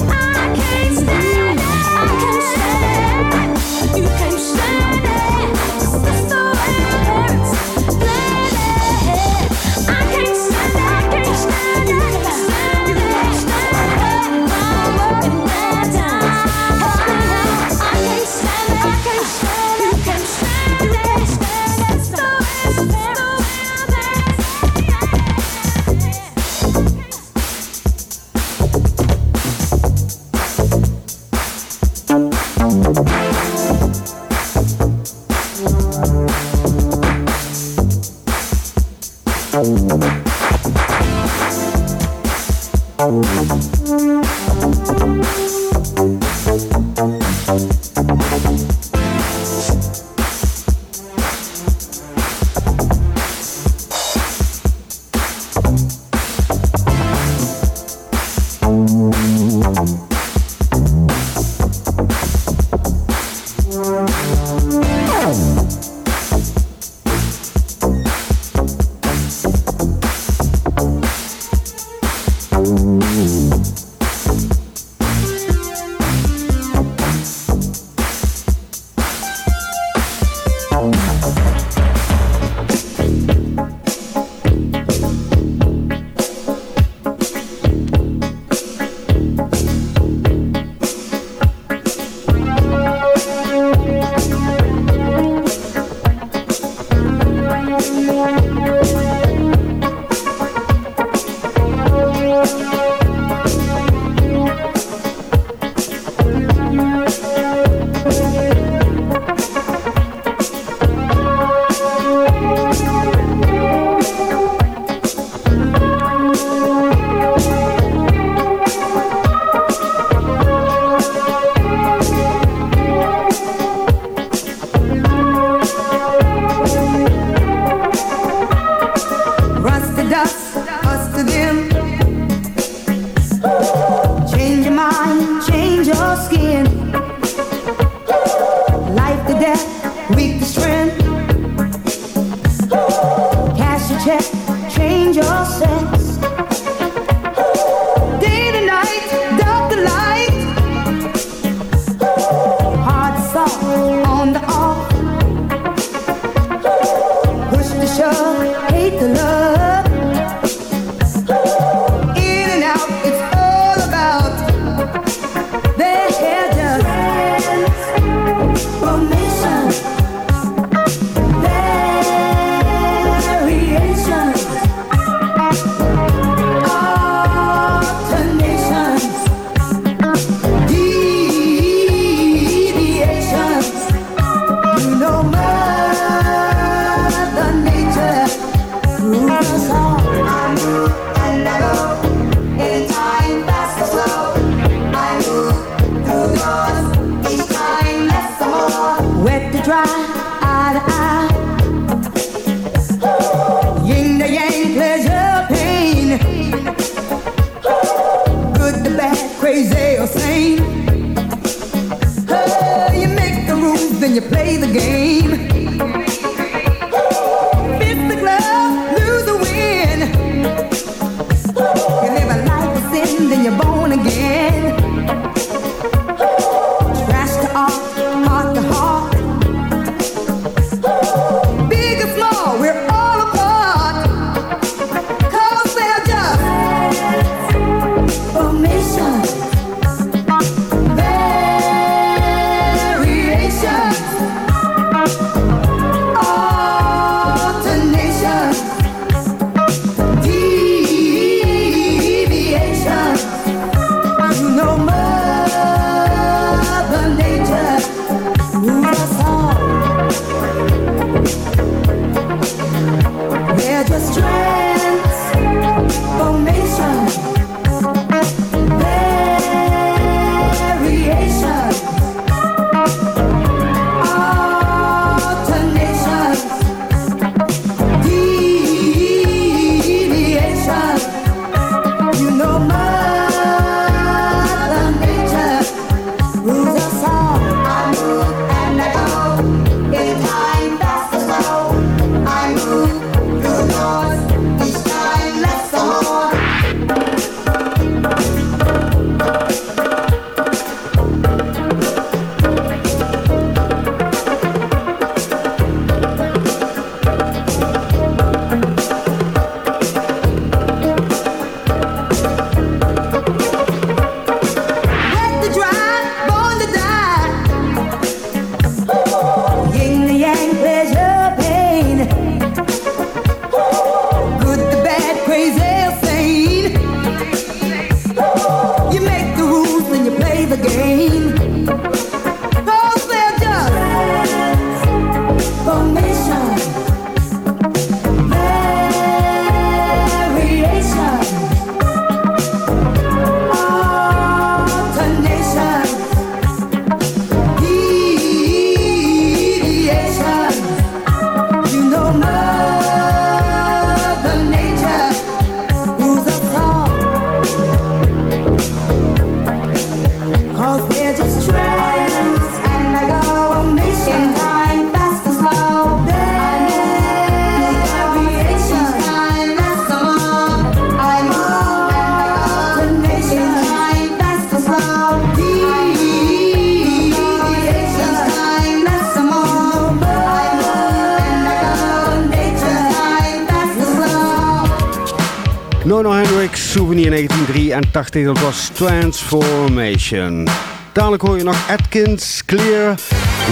Dat was Transformation. Dadelijk hoor je nog Atkins, Clear,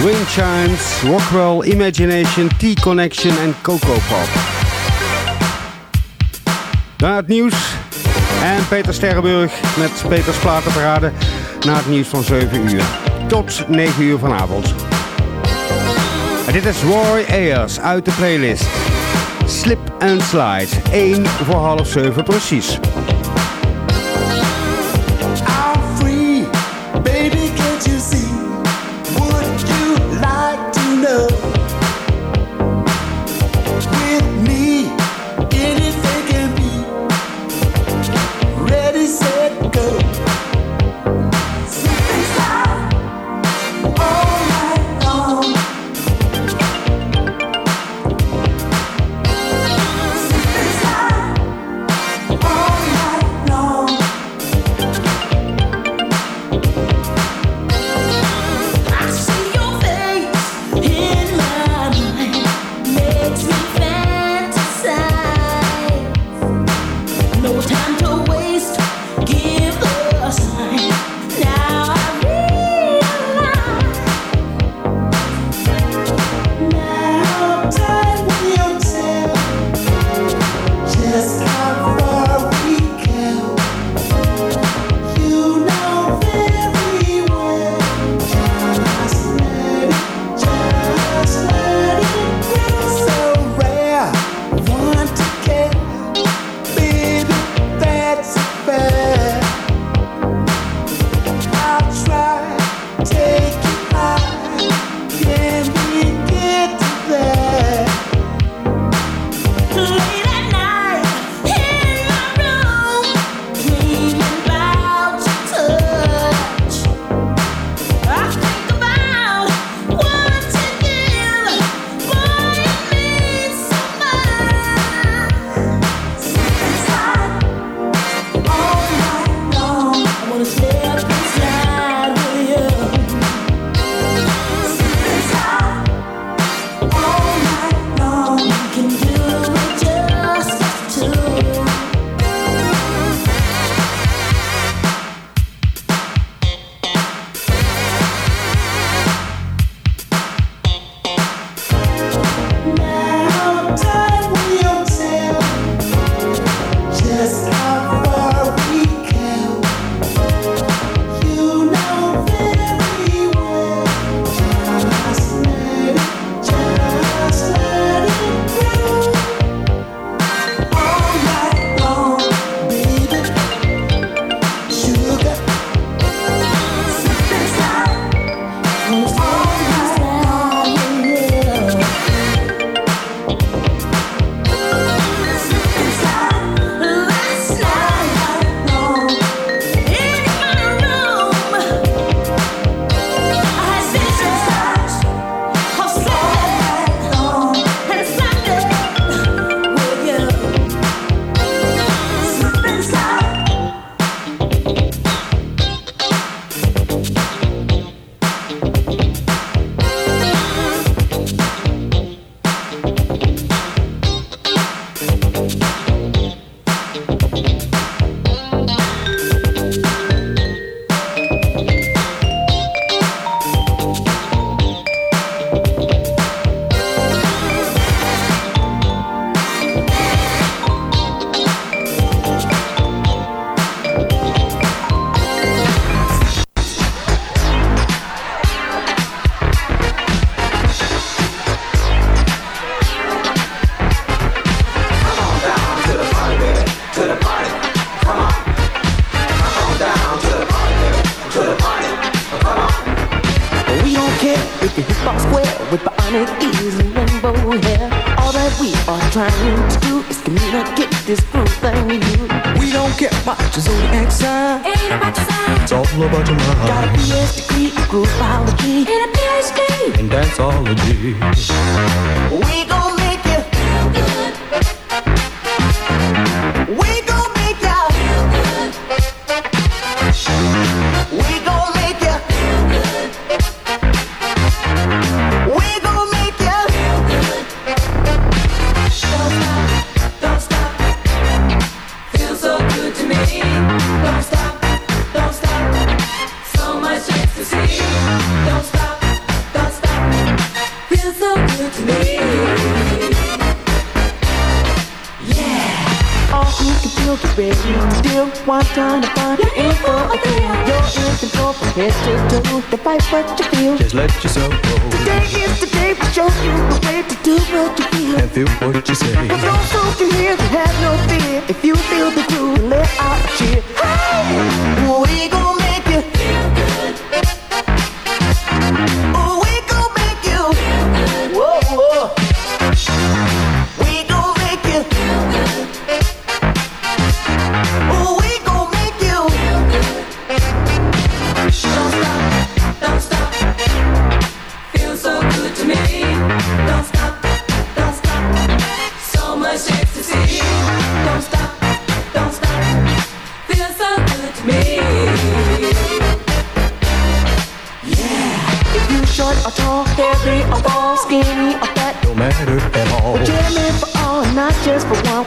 Windchimes, Rockwell, Imagination, T-Connection en Coco Pop. Na het nieuws en Peter Sterrenburg met Peters Platenparade na het nieuws van 7 uur. Tot 9 uur vanavond. En dit is Roy Ayers uit de playlist. Slip and Slide. 1 voor half 7 precies.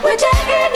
We're taking it.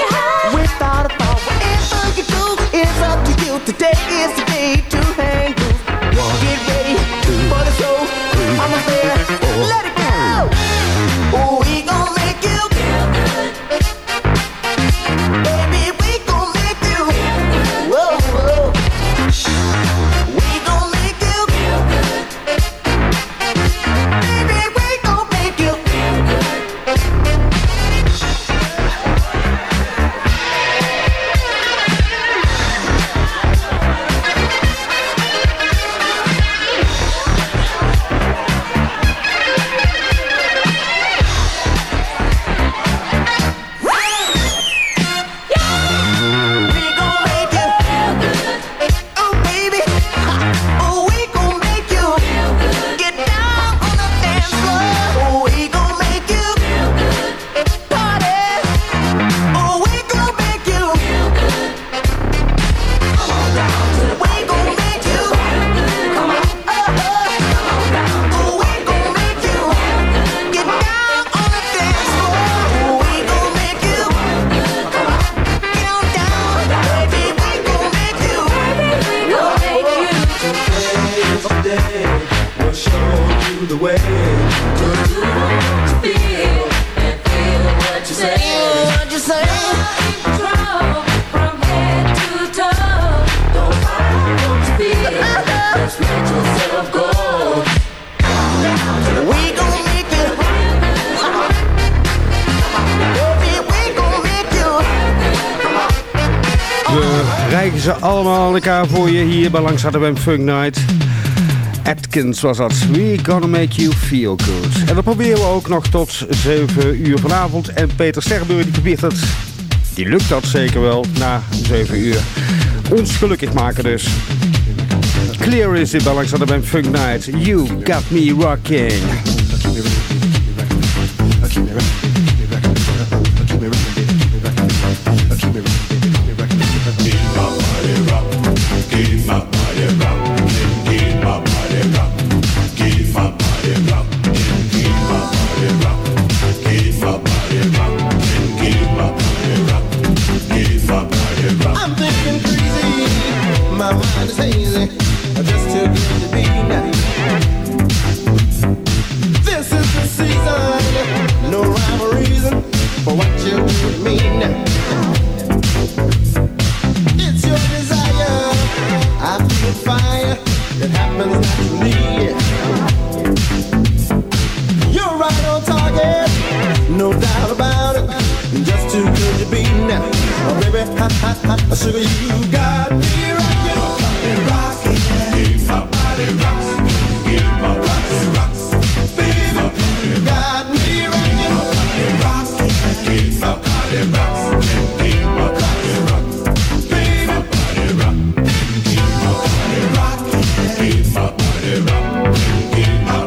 Metallica voor je hier bij Langs Hadden Funk Night. Atkins was dat. We gonna make you feel good. En dat proberen we ook nog tot 7 uur vanavond. En Peter Sterrenburg die probeert dat. Die lukt dat zeker wel na 7 uur. Ons gelukkig maken dus. Clear is it bij Langs Hadden Funk Night. You got me rocking. Be my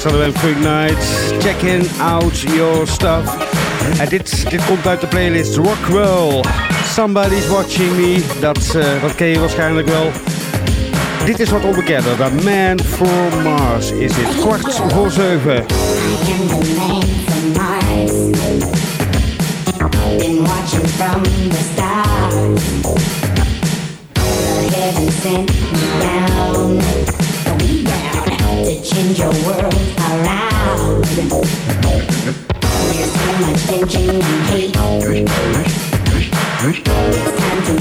Chimes. Belangstelling bij Funk Night. Checking out your stuff. En dit, dit komt uit de playlist Rockwell. Somebody's watching me. Dat, eh, dat ken je waarschijnlijk wel. Dit is wat onbekender. The Man from Mars is dit. Kwart voor zeven. Been watching from the stars. The heaven sent change your world around. Tension and hate. It's time to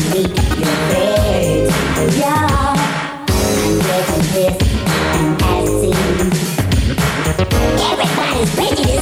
your I'm getting and. Everybody's prejudiced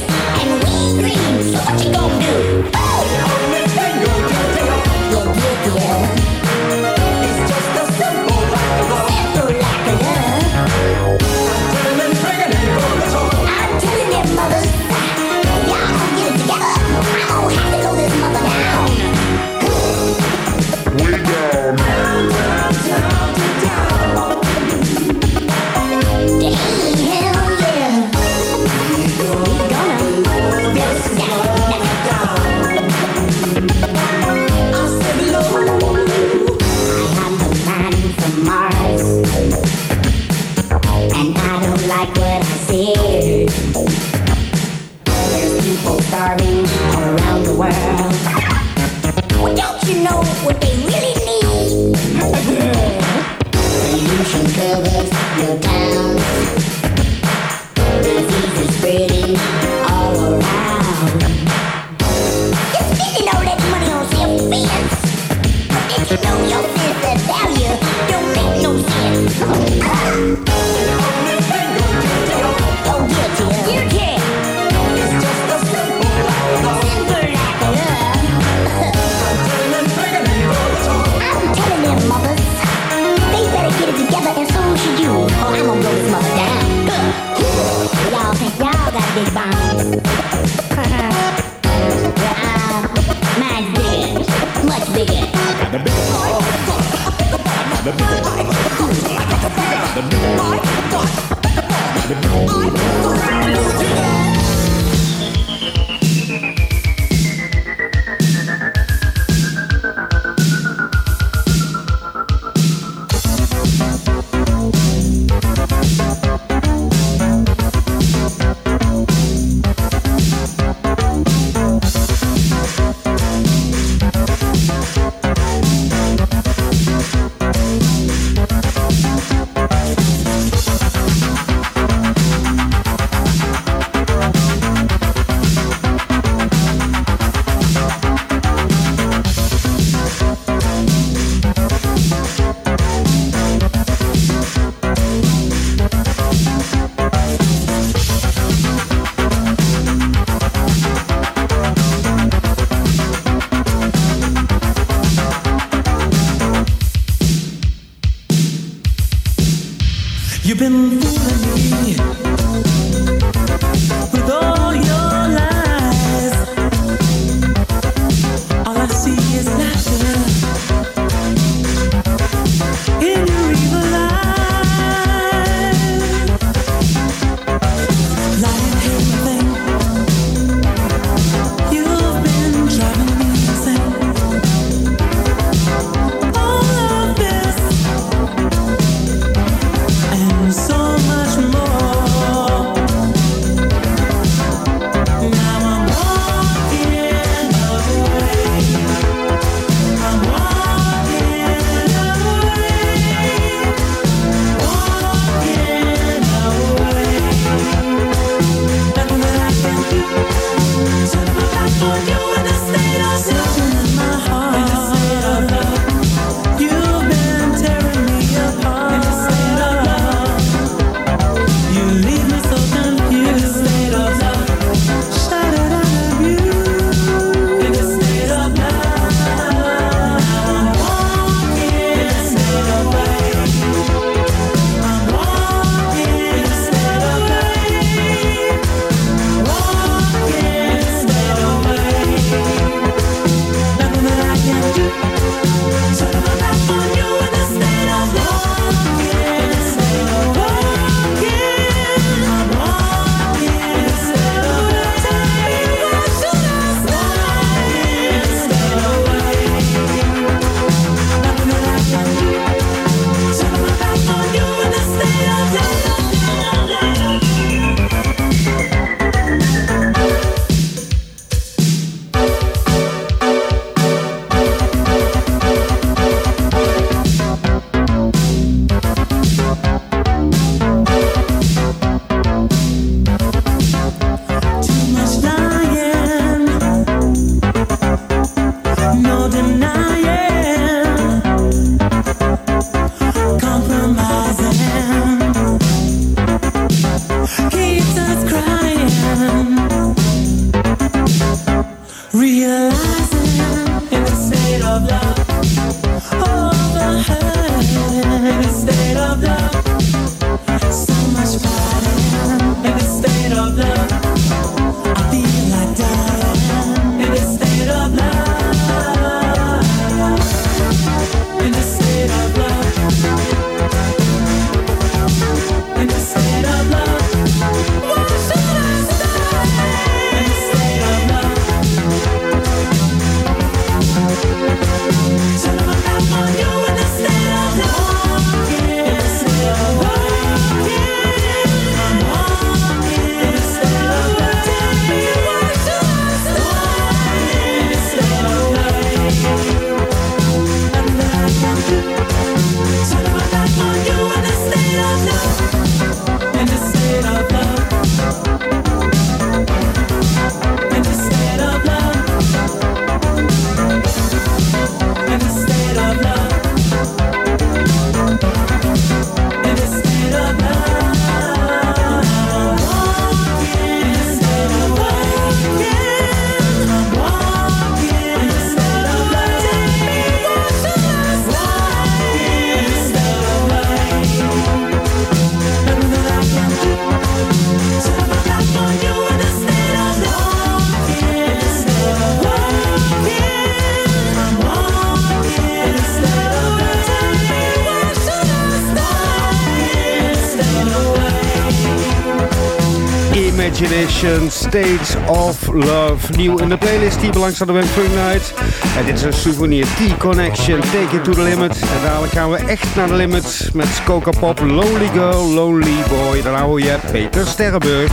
Imagination States of Love. Nieuw in de playlist die belangstelling bij Funk Night. En dit is een souvenir T-Connection, Take It to the Limit. En dadelijk gaan we echt naar de limit met Coca Pop, Lonely Girl, Lonely Boy. Daarna hoor je Peter Sterrenburg.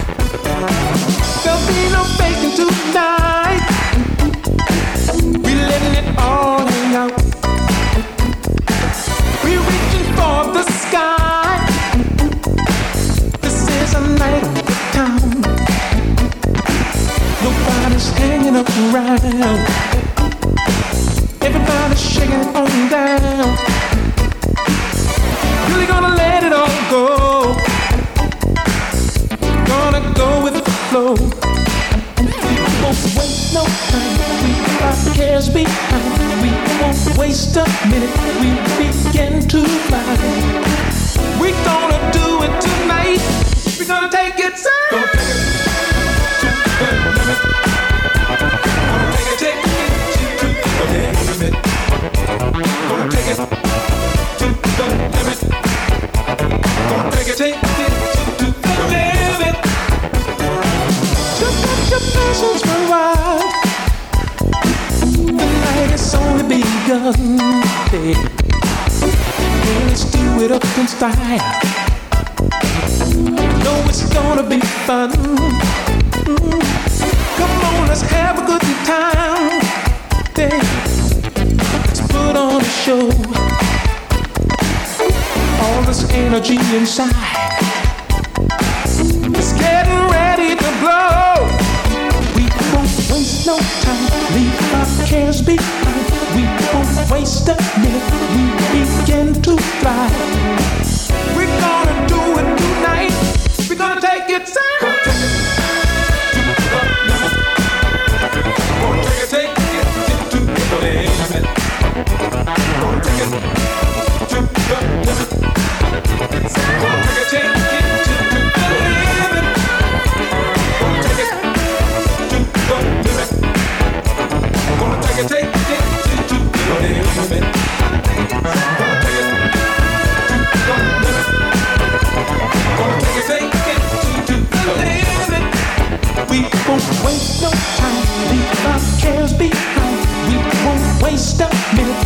Nobody's hanging around. Everybody's shaking on down. Really gonna let it all go. Gonna go with the flow. We won't waste no time. We leave our cares behind. We won't waste a minute. We begin to fly. We're gonna do it tonight. We're gonna take passions run wild. The night has only begun. Hey, let's do it up in style. Know it's gonna be fun. Mm. Come on, let's have a good time. Hey. Let's put on a show. All this energy inside. It's getting ready to blow. Cares behind. We won't waste a minute. We begin to fly. We're gonna do it tonight. We're gonna take it. Gonna take it, take it take it to the limit. Take it, take it to the a minute.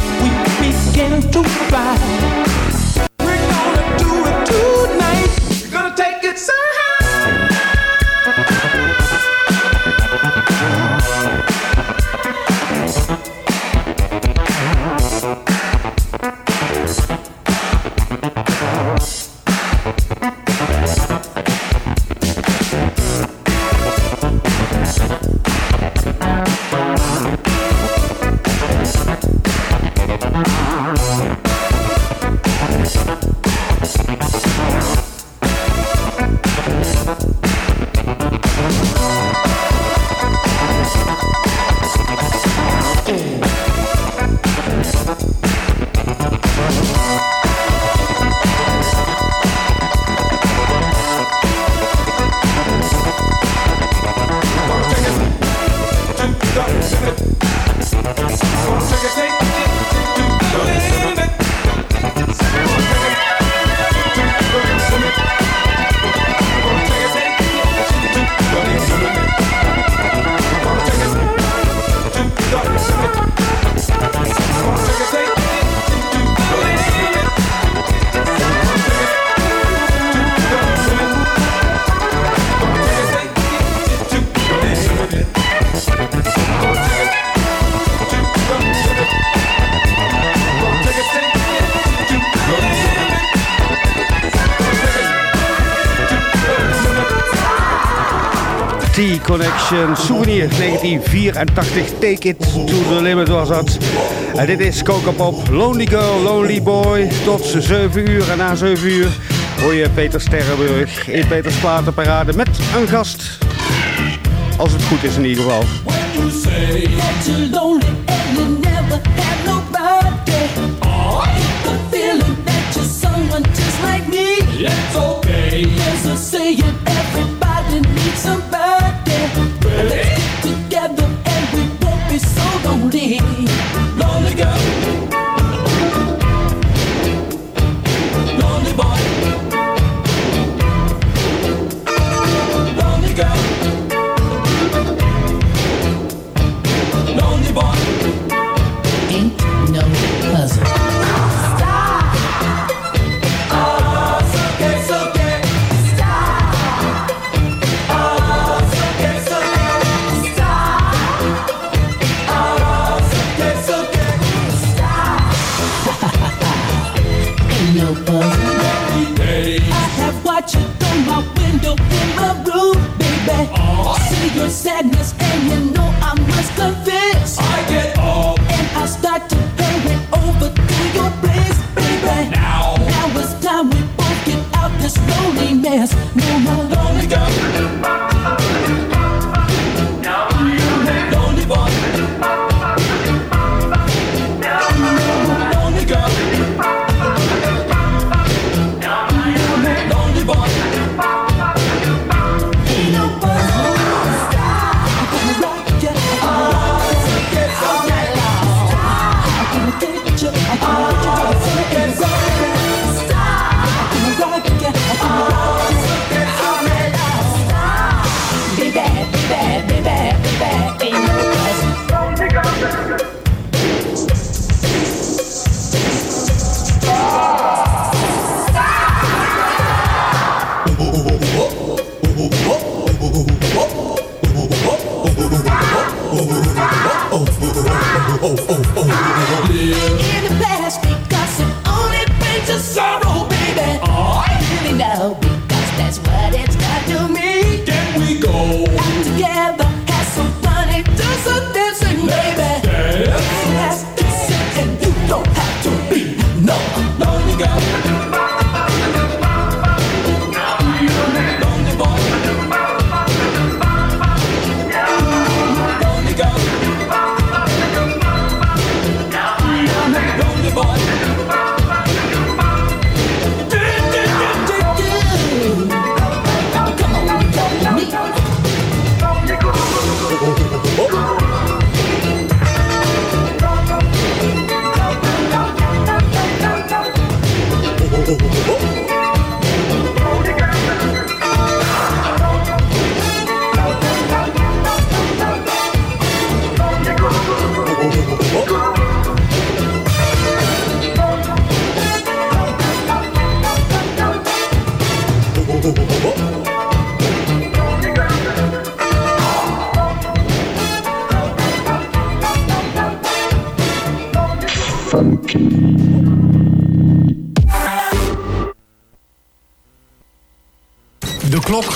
T-Connection Souvenir 1984. Take it to the limit was dat. En dit is Coca Pop, Lonely Girl, Lonely Boy. Tot 7 uur en na 7 uur hoor je Peter Sterrenburg in Peters Platenparade met een gast. Als het goed is in ieder geval. It's okay. There's a saying everybody needs somebody. and let's I see your sadness, and you know I must confess. I get up and I start to it over to your place, baby. Now, now it's time we both get out this. No more lonely girl.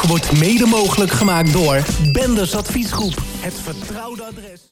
wordt mede mogelijk gemaakt door Benders Adviesgroep. Het vertrouwde adres.